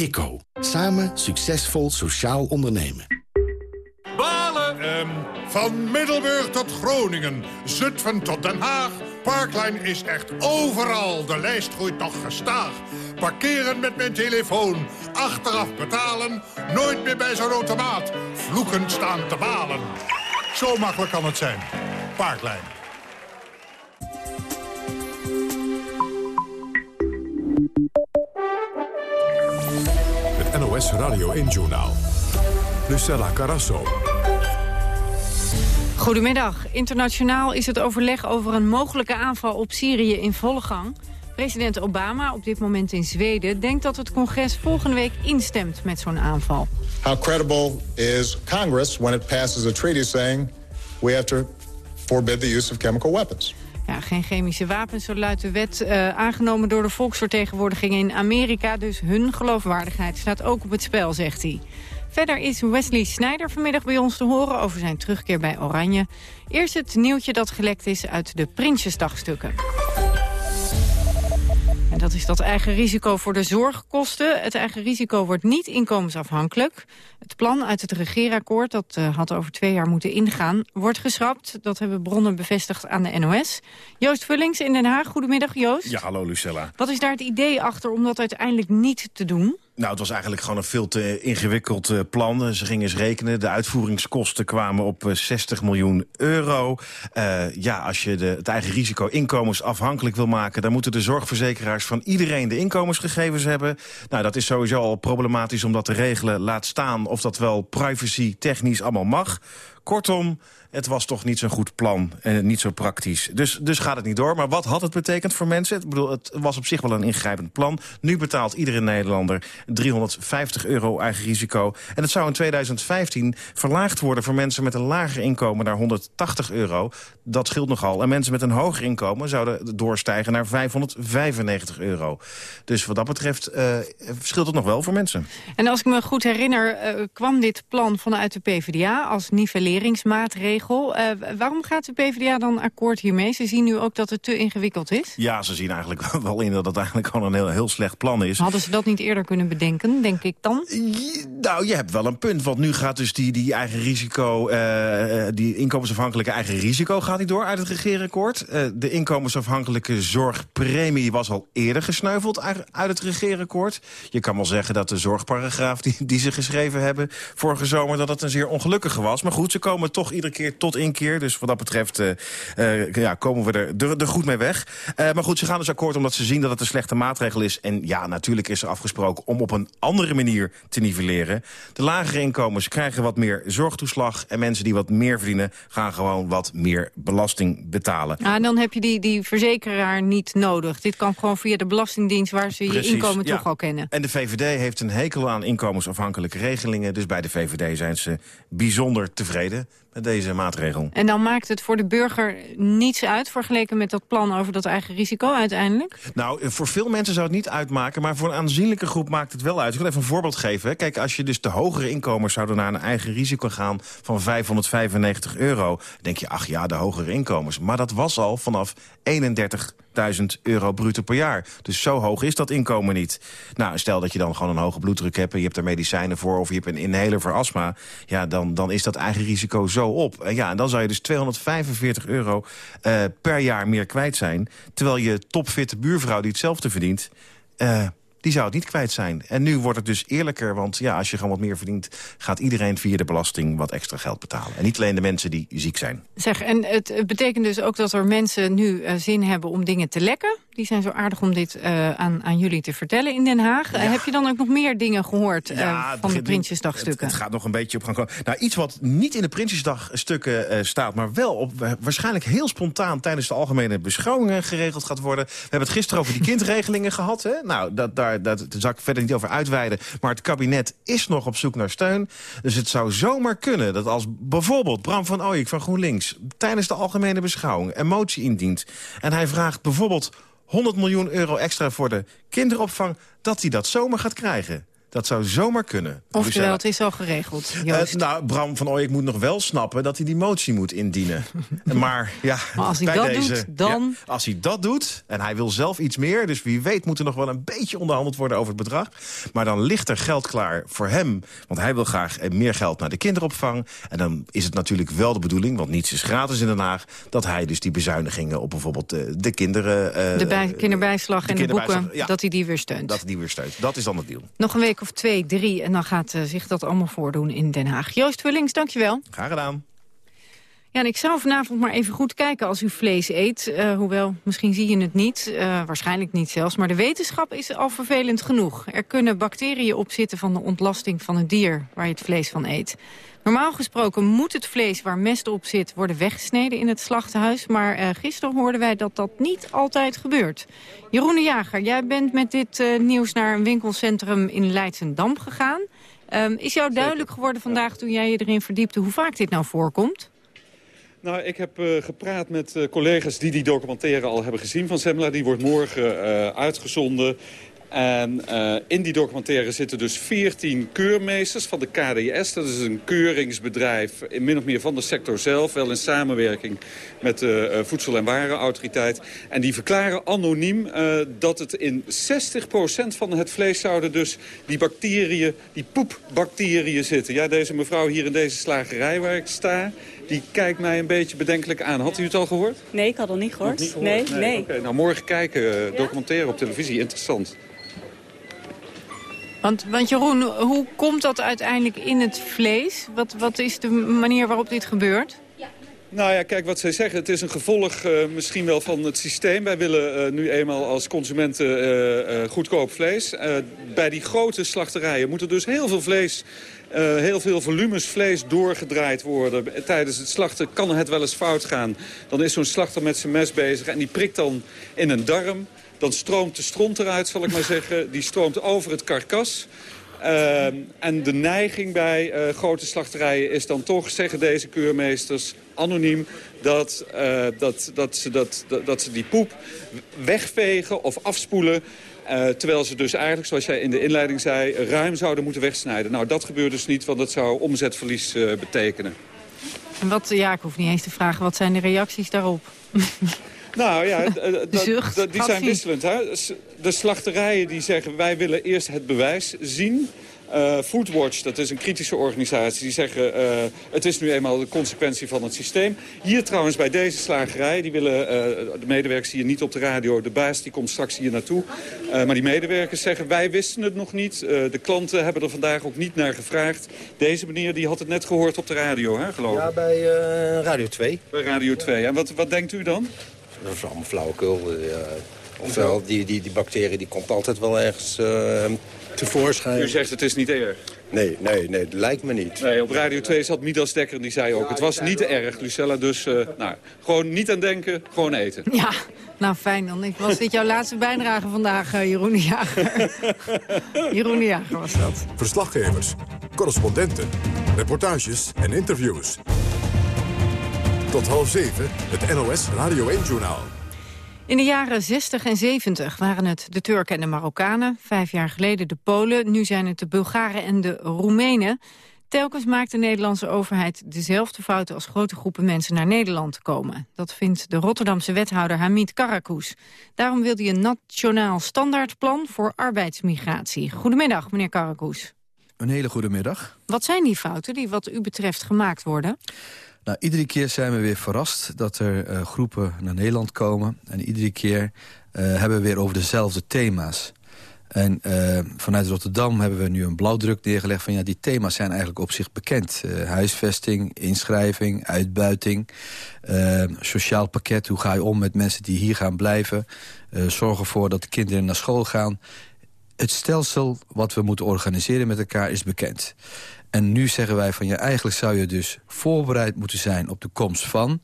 ICO. Samen succesvol sociaal ondernemen. Balen! Um, van Middelburg tot Groningen, Zutphen tot Den Haag. Parkline is echt overal. De lijst groeit nog gestaag. parkeren met mijn telefoon, achteraf betalen... nooit meer bij zo'n automaat, vloekend staan te balen. Zo makkelijk kan het zijn. Parklijn. NOS Radio 1-journaal. Lucella Carasso. Goedemiddag. Internationaal is het overleg over een mogelijke aanval op Syrië in volle gang. President Obama, op dit moment in Zweden, denkt dat het congres volgende week instemt met zo'n aanval. How credible is Congress when it passes a treaty saying we have to forbid the use of chemical weapons? Ja, geen chemische wapens, zo luidt de wet uh, aangenomen door de volksvertegenwoordiging in Amerika. Dus hun geloofwaardigheid staat ook op het spel, zegt hij. Verder is Wesley Snyder vanmiddag bij ons te horen over zijn terugkeer bij Oranje. Eerst het nieuwtje dat gelekt is uit de Prinsjesdagstukken. Dat is dat eigen risico voor de zorgkosten. Het eigen risico wordt niet inkomensafhankelijk. Het plan uit het regeerakkoord, dat uh, had over twee jaar moeten ingaan, wordt geschrapt. Dat hebben bronnen bevestigd aan de NOS. Joost Vullings in Den Haag. Goedemiddag, Joost. Ja, hallo Lucella. Wat is daar het idee achter om dat uiteindelijk niet te doen? Nou, het was eigenlijk gewoon een veel te ingewikkeld uh, plan. Ze gingen eens rekenen. De uitvoeringskosten kwamen op uh, 60 miljoen euro. Ja, als je de, het eigen risico inkomensafhankelijk wil maken... dan moeten de zorgverzekeraars van iedereen de inkomensgegevens hebben. Nou, dat is sowieso al problematisch om dat te regelen. Laat staan of dat wel privacy technisch allemaal mag. Kortom, het was toch niet zo'n goed plan en niet zo praktisch. Dus, dus gaat het niet door. Maar wat had het betekend voor mensen? Ik bedoel, het was op zich wel een ingrijpend plan. Nu betaalt iedere Nederlander 350 euro eigen risico. En het zou in 2015 verlaagd worden voor mensen met een lager inkomen naar 180 euro. Dat scheelt nogal. En mensen met een hoger inkomen zouden doorstijgen naar 595 euro. Dus wat dat betreft uh, verschilt het nog wel voor mensen. En als ik me goed herinner, uh, kwam dit plan vanuit de PvdA als nivelleringsmaatregel. Uh, waarom gaat de PvdA dan akkoord hiermee? Ze zien nu ook dat het te ingewikkeld is? Ja, ze zien eigenlijk wel in dat het eigenlijk gewoon een heel, heel slecht plan is. Hadden ze dat niet eerder kunnen bedenken, denk ik dan? Nou, je hebt wel een punt. Want nu gaat dus die, die eigen risico, uh, die inkomensafhankelijke eigen risico gaat niet door uit het regeerakkoord. Uh, de inkomensafhankelijke zorgpremie was al eerder gesneuveld uit, uit het regeerakkoord. Je kan wel zeggen dat de zorgparagraaf die, die ze geschreven hebben vorige zomer, dat het een zeer ongelukkige was. Maar goed, ze komen toch iedere keer tot één keer. Dus wat dat betreft uh, ja, komen we er, er, er goed mee weg. Uh, maar goed, ze gaan dus akkoord omdat ze zien dat het een slechte maatregel is. En ja, natuurlijk is er afgesproken om op een andere manier te nivelleren. De lagere inkomens krijgen wat meer zorgtoeslag. En mensen die wat meer verdienen gaan gewoon wat meer belasting betalen. Ah, en dan heb je die, die verzekeraar niet nodig. Dit kan gewoon via de Belastingdienst waar ze Precies, je inkomen ja. toch al kennen. En de VVD heeft een hekel aan inkomensafhankelijke regelingen. Dus bij de VVD zijn ze bijzonder tevreden Yeah. Met deze maatregel. En dan maakt het voor de burger niets uit... vergeleken met dat plan over dat eigen risico uiteindelijk? Nou, voor veel mensen zou het niet uitmaken... maar voor een aanzienlijke groep maakt het wel uit. Ik wil even een voorbeeld geven. Kijk, als je dus de hogere inkomens zouden naar een eigen risico gaan... van 595 euro, denk je, ach ja, de hogere inkomens. Maar dat was al vanaf 31 1000 euro bruto per jaar. Dus zo hoog is dat inkomen niet. Nou, stel dat je dan gewoon een hoge bloeddruk hebt... en je hebt er medicijnen voor of je hebt een inhaler voor astma... ja, dan, dan is dat eigen risico zo op. En ja, en dan zou je dus 245 euro uh, per jaar meer kwijt zijn... terwijl je topfitte buurvrouw die hetzelfde verdient... Uh, die zou het niet kwijt zijn. En nu wordt het dus eerlijker, want ja, als je gewoon wat meer verdient... gaat iedereen via de belasting wat extra geld betalen. En niet alleen de mensen die ziek zijn. Zeg, en het, betekent dus ook dat er mensen nu uh, zin hebben om dingen te lekken? Die zijn zo aardig om dit uh, aan, aan jullie te vertellen in Den Haag. Ja. Uh, heb je dan ook nog meer dingen gehoord ja, van de Prinsjesdagstukken? Het, het, gaat nog een beetje op gang komen. Nou, iets wat niet in de Prinsjesdagstukken staat... maar wel op, waarschijnlijk heel spontaan tijdens de algemene beschouwingen geregeld gaat worden. We hebben het gisteren over die kindregelingen gehad. Hè? Nou, dat, daar, daar zal ik verder niet over uitweiden. Maar het kabinet is nog op zoek naar steun. Dus het zou zomaar kunnen dat als bijvoorbeeld Bram van Ooyek van GroenLinks... tijdens de algemene beschouwing een motie indient... en hij vraagt bijvoorbeeld 100 miljoen euro extra voor de kinderopvang... dat hij dat zomaar gaat krijgen. Dat zou zomaar kunnen. Oftewel, het is al geregeld, uh, nou, Bram van Ooy, ik moet nog wel snappen dat hij die motie moet indienen. maar ja, maar als hij dat deze, doet, dan... als hij dat doet, en hij wil zelf iets meer... dus wie weet moet er nog wel een beetje onderhandeld worden over het bedrag. Maar dan ligt er geld klaar voor hem. Want hij wil graag eh, meer geld naar de kinderopvang. En dan is het natuurlijk wel de bedoeling, want niets is gratis in Den Haag... dat hij dus die bezuinigingen op bijvoorbeeld uh, de kinderen... Uh, de bij, kinderbijslag de en de boeken, ja, dat hij die weer steunt. Dat hij die weer steunt. Dat is dan het deal. Nog een week of twee, drie en dan gaat uh, zich dat allemaal voordoen in Den Haag. Joost Vullings, dankjewel. Graag gedaan. Ja, en ik zou vanavond maar even goed kijken als u vlees eet. Uh, hoewel, misschien zie je het niet, uh, waarschijnlijk niet zelfs. Maar de wetenschap is al vervelend genoeg. Er kunnen bacteriën op zitten van de ontlasting van het dier... waar je het vlees van eet. Normaal gesproken moet het vlees waar mest op zit worden weggesneden in het slachthuis. Maar uh, gisteren hoorden wij dat dat niet altijd gebeurt. Jeroen de Jager, jij bent met dit nieuws naar een winkelcentrum in Leidsendam gegaan. Um, is jou duidelijk geworden vandaag toen jij je erin verdiepte hoe vaak dit nou voorkomt? Nou, ik heb uh, gepraat met uh, collega's die die documentaire al hebben gezien van Semla. Die wordt morgen uh, uitgezonden. En in die documentaire zitten dus 14 keurmeesters van de KDS. Dat is een keuringsbedrijf, in min of meer van de sector zelf. Wel in samenwerking met de Voedsel- en Warenautoriteit. En die verklaren anoniem dat het in 60% van het vlees zouden dus die bacteriën, die poepbacteriën zitten. Ja, deze mevrouw hier in deze slagerij waar ik sta, die kijkt mij een beetje bedenkelijk aan. Had u het al gehoord? Nee, ik had het niet gehoord. Niet gehoord? Nee, nee. nee. Okay, nou, morgen kijken, documentaire op televisie, interessant. Want, want Jeroen, hoe komt dat uiteindelijk in het vlees? Wat, wat is de manier waarop dit gebeurt? Nou ja, kijk wat zij zeggen. Het is een gevolg uh, misschien wel van het systeem. Wij willen uh, nu eenmaal als consumenten uh, goedkoop vlees. bij die grote slachterijen moet er dus heel veel vlees... heel veel volumes vlees doorgedraaid worden. Tijdens het slachten kan het wel eens fout gaan. Dan is zo'n slachter met zijn mes bezig en die prikt dan in een darm. Dan stroomt de stront eruit, zal ik maar zeggen. Die stroomt over het karkas. Uh, en de neiging bij uh, grote slachterijen is dan toch, zeggen deze keurmeesters, anoniem, dat, dat, dat, ze, dat, dat, dat ze die poep wegvegen of afspoelen. Uh, terwijl ze dus eigenlijk, zoals jij in de inleiding zei, ruim zouden moeten wegsnijden. Nou, dat gebeurt dus niet, want dat zou omzetverlies betekenen. En wat, ja, ik hoef niet eens te vragen, wat zijn de reacties daarop? Nou ja, die zijn wisselend. Hè? De slachterijen die zeggen wij willen eerst het bewijs zien. Uh, Foodwatch, dat is een kritische organisatie, die zeggen uh, het is nu eenmaal de consequentie van het systeem. Hier trouwens bij deze slagerij, die willen, uh, de medewerkers hier niet op de radio, de baas die komt straks hier naartoe. maar die medewerkers zeggen wij wisten het nog niet. de klanten hebben er vandaag ook niet naar gevraagd. Deze meneer die had het net gehoord op de radio, hè, geloof ik? Ja, bij Radio 2. Bij Radio 2. En wat, wat denkt u dan? Dat is allemaal flauwekul. Ofwel, die, die, die bacterie die komt altijd wel ergens tevoorschijn. U zegt het is niet erg? Nee, nee, nee, dat lijkt me niet. Nee, op Radio 2 zat Midas Dekker en die zei ook... het was niet erg, Lucella, dus uh, nou, gewoon niet aan denken, gewoon eten. Ja, nou fijn dan. Ik was dit jouw laatste bijdrage vandaag, uh, Jeroen de Jager. Jeroen de Jager was dat. Verslaggevers, correspondenten, reportages en interviews. Tot half zeven, het NOS Radio 1-journaal. In de jaren 60 en 70 waren het de Turken en de Marokkanen. Vijf jaar geleden de Polen, nu zijn het de Bulgaren en de Roemenen. Telkens maakt de Nederlandse overheid dezelfde fouten... als grote groepen mensen naar Nederland komen. Dat vindt de Rotterdamse wethouder Hamid Karakous. Daarom wil hij een nationaal standaardplan voor arbeidsmigratie. Goedemiddag, meneer Karakous. Een hele goede middag. Wat zijn die fouten die wat u betreft gemaakt worden? Nou, iedere keer zijn we weer verrast dat er uh, groepen naar Nederland komen. En iedere keer uh, hebben we weer over dezelfde thema's. En uh, vanuit Rotterdam hebben we nu een blauwdruk neergelegd... van ja, die thema's zijn eigenlijk op zich bekend. huisvesting, inschrijving, uitbuiting, sociaal pakket. Hoe ga je om met mensen die hier gaan blijven? zorg ervoor dat de kinderen naar school gaan. Het stelsel wat we moeten organiseren met elkaar is bekend. En nu zeggen wij van ja, eigenlijk zou je dus voorbereid moeten zijn op de komst van.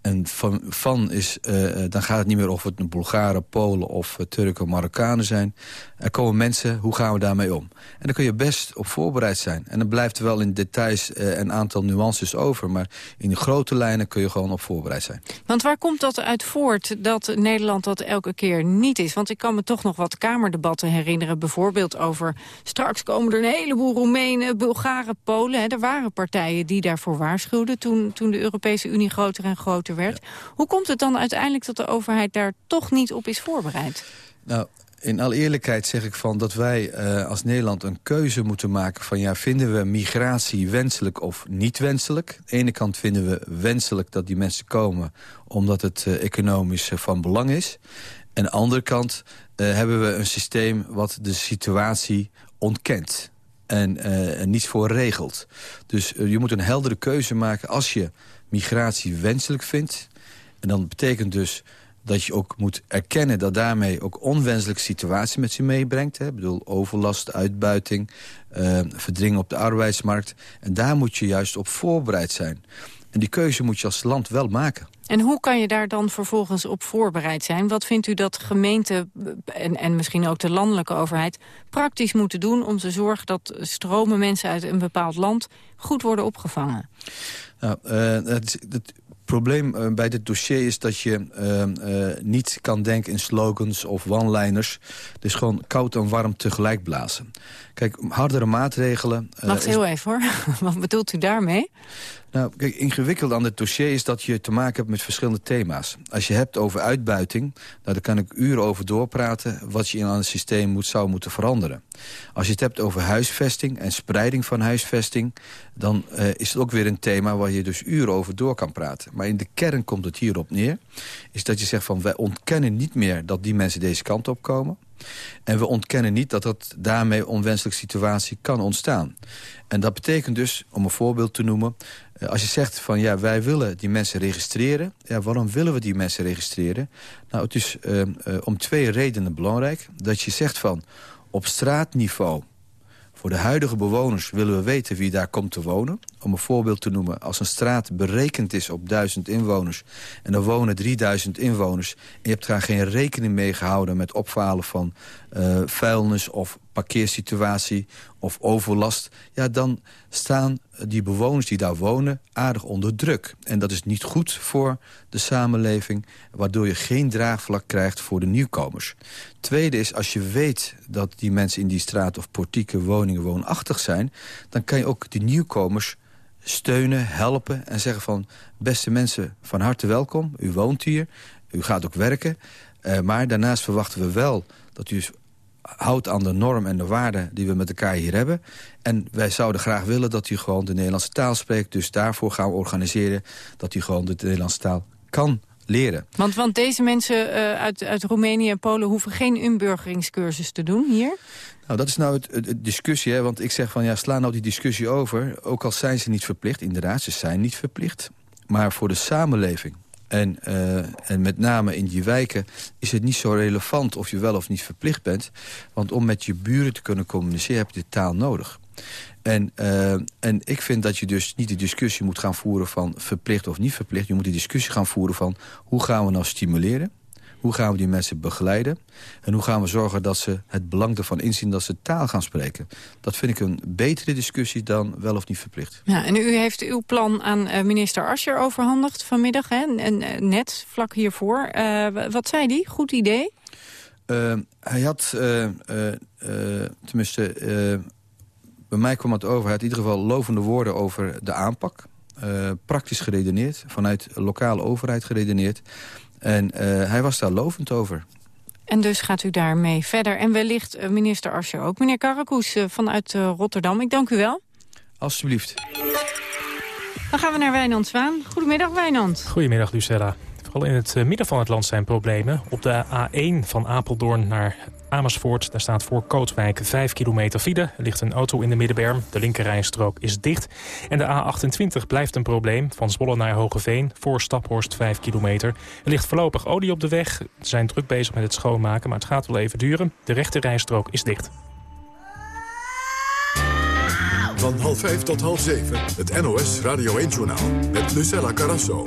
En van, is, uh, dan gaat het niet meer of het Bulgaren, Polen of uh, Turken, Marokkanen zijn. Er komen mensen, hoe gaan we daarmee om? En dan kun je best op voorbereid zijn. En dan blijft er wel in details uh, een aantal nuances over. Maar in de grote lijnen kun je gewoon op voorbereid zijn. Want waar komt dat uit voort dat Nederland dat elke keer niet is? Want ik kan me toch nog wat kamerdebatten herinneren. Bijvoorbeeld over straks komen er een heleboel Roemenen, Bulgaren, Polen. Hè. Er waren partijen die daarvoor waarschuwden toen, toen de Europese Unie groter en groter werd. Hoe komt het dan uiteindelijk dat de overheid daar toch niet op is voorbereid? Nou, in alle eerlijkheid zeg ik van dat wij uh, als Nederland een keuze moeten maken... van ja, vinden we migratie wenselijk of niet wenselijk? Aan de ene kant vinden we wenselijk dat die mensen komen... omdat het uh, economisch uh, van belang is. Aan de andere kant hebben we een systeem wat de situatie ontkent. En, en niets voor regelt. Dus je moet een heldere keuze maken als je migratie wenselijk vindt. En dan betekent dus dat je ook moet erkennen dat daarmee ook onwenselijke situatie met zich meebrengt. Hè. Ik bedoel, overlast, uitbuiting, uh, verdringen op de arbeidsmarkt. En daar moet je juist op voorbereid zijn. En die keuze moet je als land wel maken. En hoe kan je daar dan vervolgens op voorbereid zijn? Wat vindt u dat gemeenten en, en misschien ook de landelijke overheid... praktisch moeten doen om te zorgen dat stromen mensen uit een bepaald land... goed worden opgevangen? Nou, uh, het, het, probleem uh, bij dit dossier is dat je uh, niet kan denken in slogans of one-liners. Dus gewoon koud en warm tegelijk blazen. Kijk, hardere maatregelen... Wacht heel even hoor. Wat bedoelt u daarmee? Nou, kijk, ingewikkeld aan dit dossier is dat je te maken hebt met verschillende thema's. Als je hebt over uitbuiting, nou, daar kan ik uren over doorpraten... wat je in het systeem moet, zou moeten veranderen. Als je het hebt over huisvesting en spreiding van huisvesting... dan uh, is het ook weer een thema waar je dus uren over door kan praten. Maar in de kern komt het hierop neer... is dat je zegt van wij ontkennen niet meer dat die mensen deze kant op komen... En we ontkennen niet dat dat daarmee onwenselijke situatie kan ontstaan. En dat betekent dus, om een voorbeeld te noemen... Eh, als je zegt van ja, wij willen die mensen registreren. Ja, waarom willen we die mensen registreren? Nou, het is uh, uh, om twee redenen belangrijk. Dat je zegt van op straatniveau voor de huidige bewoners willen we weten wie daar komt te wonen. Om een voorbeeld te noemen, als een straat berekend is op 1000 inwoners... en er wonen 3000 inwoners... en je hebt daar geen rekening mee gehouden met opvalen van uh, vuilnis of parkeersituatie of overlast... ja, dan staan die bewoners die daar wonen aardig onder druk. En dat is niet goed voor de samenleving... waardoor je geen draagvlak krijgt voor de nieuwkomers. Tweede is, als je weet dat die mensen in die straat of portieke woningen woonachtig zijn... dan kan je ook die nieuwkomers steunen, helpen en zeggen van... beste mensen, van harte welkom, u woont hier, u gaat ook werken... Uh, maar daarnaast verwachten we wel dat u houdt aan de norm en de waarden die we met elkaar hier hebben. En wij zouden graag willen dat u gewoon de Nederlandse taal spreekt. Dus daarvoor gaan we organiseren dat u gewoon de Nederlandse taal kan leren. Want, want deze mensen uh, uit, uit Roemenië en Polen hoeven geen inburgeringscursus te doen hier? Nou, dat is nou het, het, het, discussie, hè? want ik zeg van ja, sla nou die discussie over. Ook al zijn ze niet verplicht, inderdaad, ze zijn niet verplicht. Maar voor de samenleving en, uh, en met name in die wijken is het niet zo relevant of je wel of niet verplicht bent. Want om met je buren te kunnen communiceren heb je de taal nodig. En, uh, en ik vind dat je dus niet de discussie moet gaan voeren van verplicht of niet verplicht. Je moet de discussie gaan voeren van hoe gaan we nou stimuleren. Hoe gaan we die mensen begeleiden? En hoe gaan we zorgen dat ze het belang ervan inzien dat ze taal gaan spreken? Dat vind ik een betere discussie dan wel of niet verplicht. Ja, en u heeft uw plan aan uh, minister Ascher overhandigd vanmiddag, hè? En, uh, net vlak hiervoor. Uh, wat zei die? Goed idee? hij had, tenminste, bij mij kwam het over... hij had in ieder geval lovende woorden over de aanpak. praktisch geredeneerd, vanuit lokale overheid geredeneerd. En uh, hij was daar lovend over. En dus gaat u daarmee verder. En wellicht uh, minister Ascher ook. Meneer Karakoes uh, vanuit Rotterdam, ik dank u wel. Alsjeblieft. Dan gaan we naar Wijnand Zwaan. Goedemiddag, Wijnand. Goedemiddag, Lucella. Vooral in het midden van het land zijn problemen. Op de A1 van Apeldoorn naar Amersfoort. Daar staat voor Kootwijk 5 kilometer file. Er ligt een auto in de middenberm. De linkerrijstrook is dicht. En de A28 blijft een probleem. Van Zwolle naar Hogeveen voor Staphorst 5 kilometer. Er ligt voorlopig olie op de weg. Ze zijn druk bezig met het schoonmaken, maar het gaat wel even duren. De rechterrijstrook is dicht. Van half 5 tot half 7, het NOS Radio 1-journaal met Lucella Carrasso.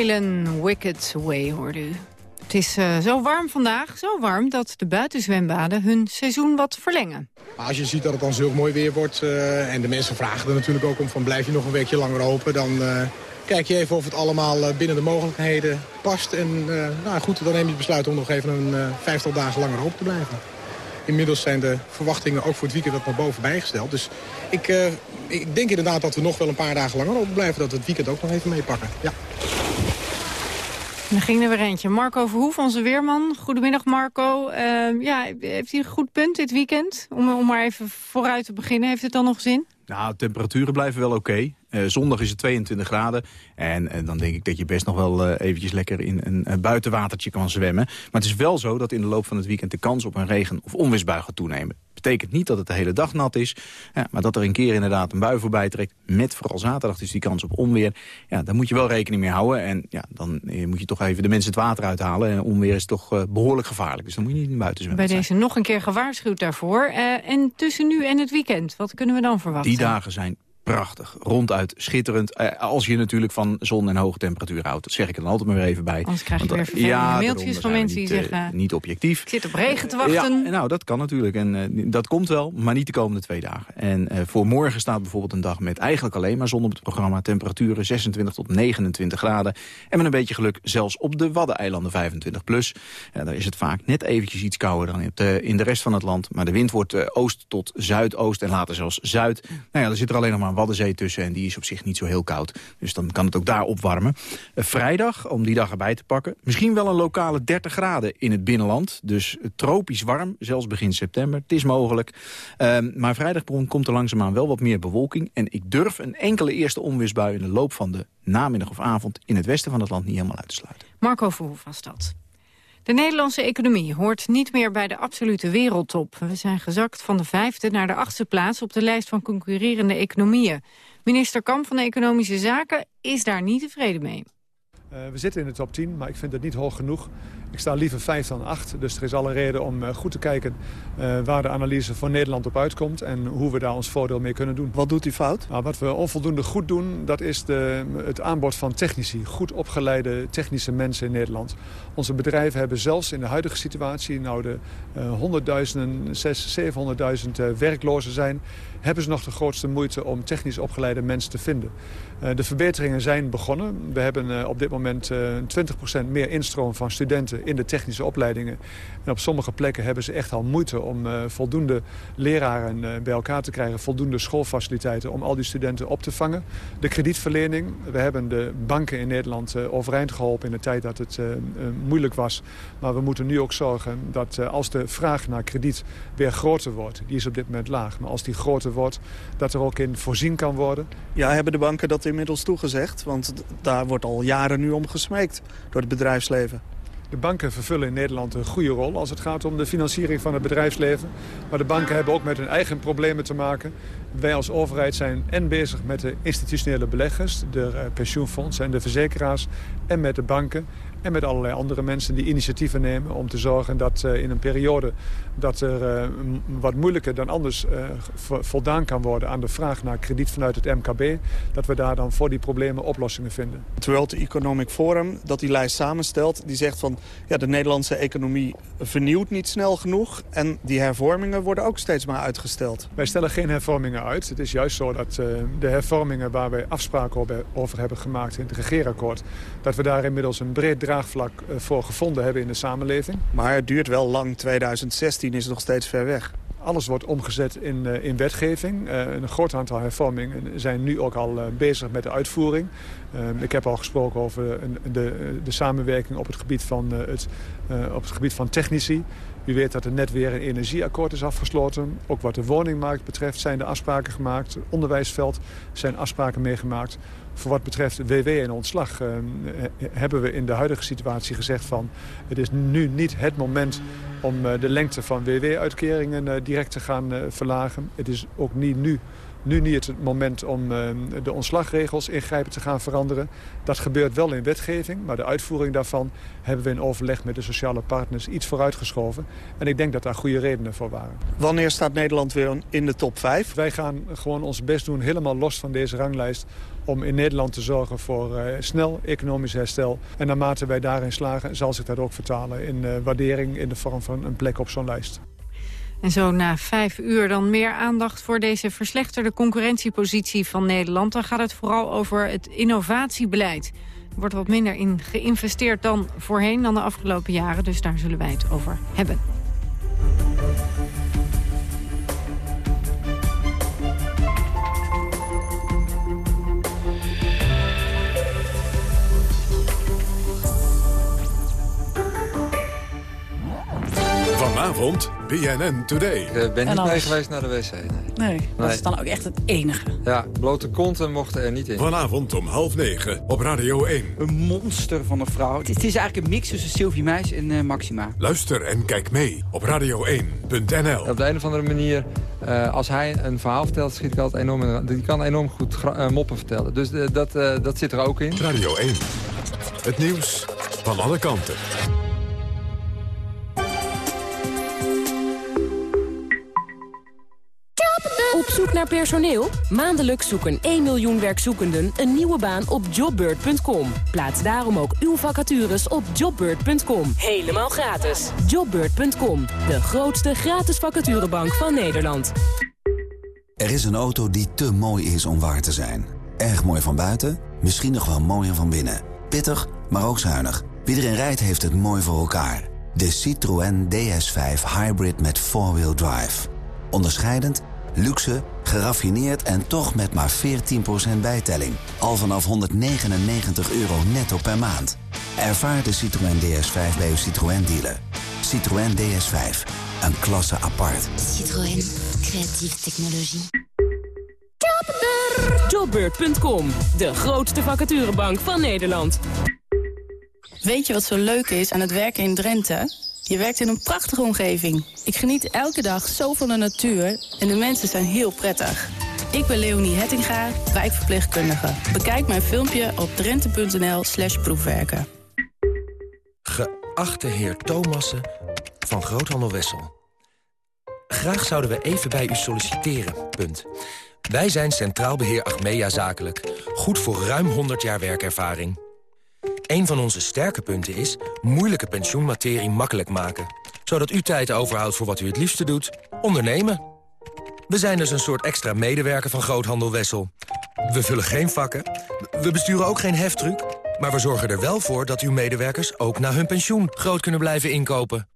Whalen Wicked Way hoorde u. Het is uh, zo warm vandaag, zo warm dat de buitenzwembaden hun seizoen wat verlengen. Als je ziet dat het dan zo mooi weer wordt uh, en de mensen vragen er natuurlijk ook om van blijf je nog een weekje langer open, dan uh, kijk je even of het allemaal binnen de mogelijkheden past. En nou goed, dan neem je het besluit om nog even een vijftal dagen langer open te blijven. Inmiddels zijn de verwachtingen ook voor het weekend wat naar boven bijgesteld. Dus ik, ik denk inderdaad dat we nog wel een paar dagen langer open blijven. Dat we het weekend ook nog even meepakken. Ja. Dan ging er weer eentje. Marco Verhoef, onze weerman. Goedemiddag Marco. Uh, ja, heeft hij een goed punt dit weekend? Om, om maar even vooruit te beginnen. Heeft het dan nog zin? Nou, temperaturen blijven wel oké. Uh, zondag is het 22 graden. En, dan denk ik dat je best nog wel uh, eventjes lekker in een buitenwatertje kan zwemmen. Maar het is wel zo dat in de loop van het weekend de kans op een regen- of onweersbui gaat toenemen. Betekent niet dat het de hele dag nat is. Ja, maar dat er een keer inderdaad een bui voorbij trekt. Met vooral zaterdag dus die kans op onweer. Ja, daar moet je wel rekening mee houden. En ja, dan moet je toch even de mensen het water uithalen. En onweer is toch behoorlijk gevaarlijk. Dus dan moet je niet buiten zwemmen. Bij deze nog een keer gewaarschuwd daarvoor. en tussen nu en het weekend, wat kunnen we dan verwachten? Die dagen zijn prachtig. Ronduit schitterend. Eh, als je natuurlijk van zon en hoge temperatuur houdt. Dat zeg ik er dan altijd maar weer even bij. Anders krijg je weer vervelende ja, mailtjes van mensen die niet, zeggen... niet objectief. Ik zit op regen te wachten. Ja, nou, dat kan natuurlijk. En uh, dat komt wel, maar niet de komende twee dagen. En uh, voor morgen staat bijvoorbeeld een dag met eigenlijk alleen maar zon op het programma. Temperaturen 26 tot 29 graden. En met een beetje geluk zelfs op de Waddeneilanden 25 plus. Daar is het vaak net eventjes iets kouder dan in de, in de rest van het land. Maar de wind wordt oost tot zuidoost en later zelfs zuid. Nou ja, er zit er alleen nog maar een Waddenzee tussen en die is op zich niet zo heel koud. Dus dan kan het ook daar opwarmen. Uh, vrijdag, om die dag erbij te pakken, misschien wel een lokale 30 graden in het binnenland. Dus tropisch warm, zelfs begin september. Het is mogelijk. Uh, maar vrijdag komt er langzaamaan wel wat meer bewolking. En ik durf een enkele eerste onweersbui in de loop van de namiddag of avond... in het westen van het land niet helemaal uit te sluiten. Marco Verhoef was dat. De Nederlandse economie hoort niet meer bij de absolute wereldtop. We zijn gezakt van de vijfde naar de achtste plaats op de lijst van concurrerende economieën. Minister Kamp van Economische Zaken is daar niet tevreden mee. Uh, we zitten in de top 10, maar ik vind het niet hoog genoeg. Ik sta liever 5 dan 8, dus er is alle reden om uh, goed te kijken uh, waar de analyse voor Nederland op uitkomt en hoe we daar ons voordeel mee kunnen doen. Wat doet u fout? Nou, wat we onvoldoende goed doen, dat is de, het aanbod van technici. Goed opgeleide technische mensen in Nederland. Onze bedrijven hebben zelfs in de huidige situatie, nou de honderdduizenden, 700.000 werklozen zijn, hebben ze nog de grootste moeite om technisch opgeleide mensen te vinden. Uh, de verbeteringen zijn begonnen. We hebben uh, op dit moment uh, 20% meer instroom van studenten in de technische opleidingen. En op sommige plekken hebben ze echt al moeite om voldoende leraren bij elkaar te krijgen. Voldoende schoolfaciliteiten om al die studenten op te vangen. De kredietverlening. We hebben de banken in Nederland overeind geholpen in de tijd dat het moeilijk was. Maar we moeten nu ook zorgen dat als de vraag naar krediet weer groter wordt. Die is op dit moment laag. Maar als die groter wordt, dat er ook in voorzien kan worden. Ja, hebben de banken dat inmiddels toegezegd? Want daar wordt al jaren nu om gesmeekt door het bedrijfsleven. De banken vervullen in Nederland een goede rol als het gaat om de financiering van het bedrijfsleven. Maar de banken hebben ook met hun eigen problemen te maken. Wij als overheid zijn en bezig met de institutionele beleggers, de pensioenfondsen en de verzekeraars en met de banken en met allerlei andere mensen die initiatieven nemen om te zorgen dat uh, in een periode dat er uh, wat moeilijker dan anders uh, voldaan kan worden aan de vraag naar krediet vanuit het MKB, dat we daar dan voor die problemen oplossingen vinden. Het World Economic Forum dat die lijst samenstelt, die zegt van ja, de Nederlandse economie vernieuwt niet snel genoeg en die hervormingen worden ook steeds maar uitgesteld. Wij stellen geen hervormingen uit. Het is juist zo dat de hervormingen waar wij afspraken over hebben gemaakt in het regeerakkoord, dat we daar inmiddels een breed draagvlak voor gevonden hebben in de samenleving. Maar het duurt wel lang. 2016 is nog steeds ver weg. Alles wordt omgezet in, uh, in wetgeving. Uh, een groot aantal hervormingen zijn nu ook al uh, bezig met de uitvoering. ik heb al gesproken over de, de, samenwerking op het gebied van, het, op het gebied van technici. U weet dat er net weer een energieakkoord is afgesloten. Ook wat de woningmarkt betreft zijn er afspraken gemaakt. Onderwijsveld zijn afspraken meegemaakt. Voor wat betreft WW en ontslag hebben we in de huidige situatie gezegd van... het is nu niet het moment om uh, de lengte van WW-uitkeringen uh, direct te gaan verlagen. Het is ook niet nu nu niet het moment om de ontslagregels ingrijpend te gaan veranderen. Dat gebeurt wel in wetgeving, maar de uitvoering daarvan hebben we in overleg met de sociale partners iets vooruitgeschoven. En ik denk dat daar goede redenen voor waren. Wanneer staat Nederland weer in de top 5? Wij gaan gewoon ons best doen, helemaal los van deze ranglijst om in Nederland te zorgen voor uh, snel economisch herstel. En naarmate wij daarin slagen, zal zich dat ook vertalen in uh, waardering in de vorm van een plek op zo'n lijst. En zo na vijf uur dan meer aandacht voor deze verslechterde concurrentiepositie van Nederland. Dan gaat het vooral over het innovatiebeleid. Er wordt wat minder in geïnvesteerd dan voorheen, dan de afgelopen jaren. Dus daar zullen wij het over hebben. Vanavond BNN Today. Ik ben niet mee geweest naar de wc. Nee. nee, dat is dan ook echt het enige. Ja, blote konten mochten er niet in. Vanavond om half negen op Radio 1. Een monster van een vrouw. Het is, het is eigenlijk een mix tussen Sylvie Meis en uh, Maxima. Luister en kijk mee op radio1.nl. Op de een of andere manier, uh, als hij een verhaal vertelt, schiet ik altijd enorm in. Die kan enorm goed uh, moppen vertellen. Dus dat, dat zit er ook in. Radio 1. Het nieuws van alle kanten. Op zoek naar personeel? Maandelijks zoeken 1 miljoen werkzoekenden een nieuwe baan op jobbird.com. Plaats daarom ook uw vacatures op jobbird.com. Helemaal gratis. Jobbird.com, de grootste gratis vacaturebank van Nederland. Er is een auto die te mooi is om waar te zijn. Erg mooi van buiten, misschien nog wel mooier van binnen. Pittig, maar ook zuinig. Wie erin rijdt heeft het mooi voor elkaar. De Citroën DS5 Hybrid met 4-wheel drive. Onderscheidend Luxe, geraffineerd en toch met maar 14% bijtelling. Al vanaf 199 euro netto per maand. Ervaar de Citroën DS5 bij uw Citroën dealer. Citroën DS5, een klasse apart. Citroën, creatieve technologie. Jobbeurt.com, de grootste vacaturebank van Nederland. Weet je wat zo leuk is aan het werken in Drenthe? Je werkt in een prachtige omgeving. Ik geniet elke dag zo van de natuur en de mensen zijn heel prettig. Ik ben Leonie Hettinga, wijkverpleegkundige. Bekijk mijn filmpje op drenthe.nl slash proefwerken. Geachte heer Thomassen van Groothandel Wessel. Graag zouden we even bij u solliciteren, punt. Wij zijn Centraal Beheer Achmea Zakelijk. Goed voor ruim 100 jaar werkervaring. Een van onze sterke punten is moeilijke pensioenmaterie makkelijk maken. Zodat u tijd overhoudt voor wat u het liefste doet, ondernemen. We zijn dus een soort extra medewerker van Groothandel Wessel. We vullen geen vakken, we besturen ook geen heftruck... maar we zorgen er wel voor dat uw medewerkers ook na hun pensioen groot kunnen blijven inkopen.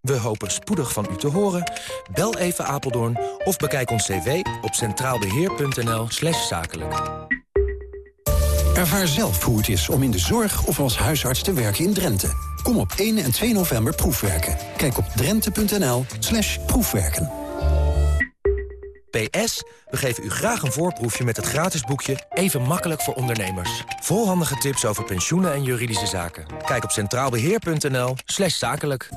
We hopen spoedig van u te horen. Bel even Apeldoorn of bekijk ons cv op centraalbeheer.nl zakelijk. Ervaar zelf hoe het is om in de zorg of als huisarts te werken in Drenthe. Kom op 1 en 2 november proefwerken. Kijk op drenthe.nl slash proefwerken. PS, we geven u graag een voorproefje met het gratis boekje Even makkelijk voor ondernemers. Volhandige tips over pensioenen en juridische zaken. Kijk op centraalbeheer.nl zakelijk.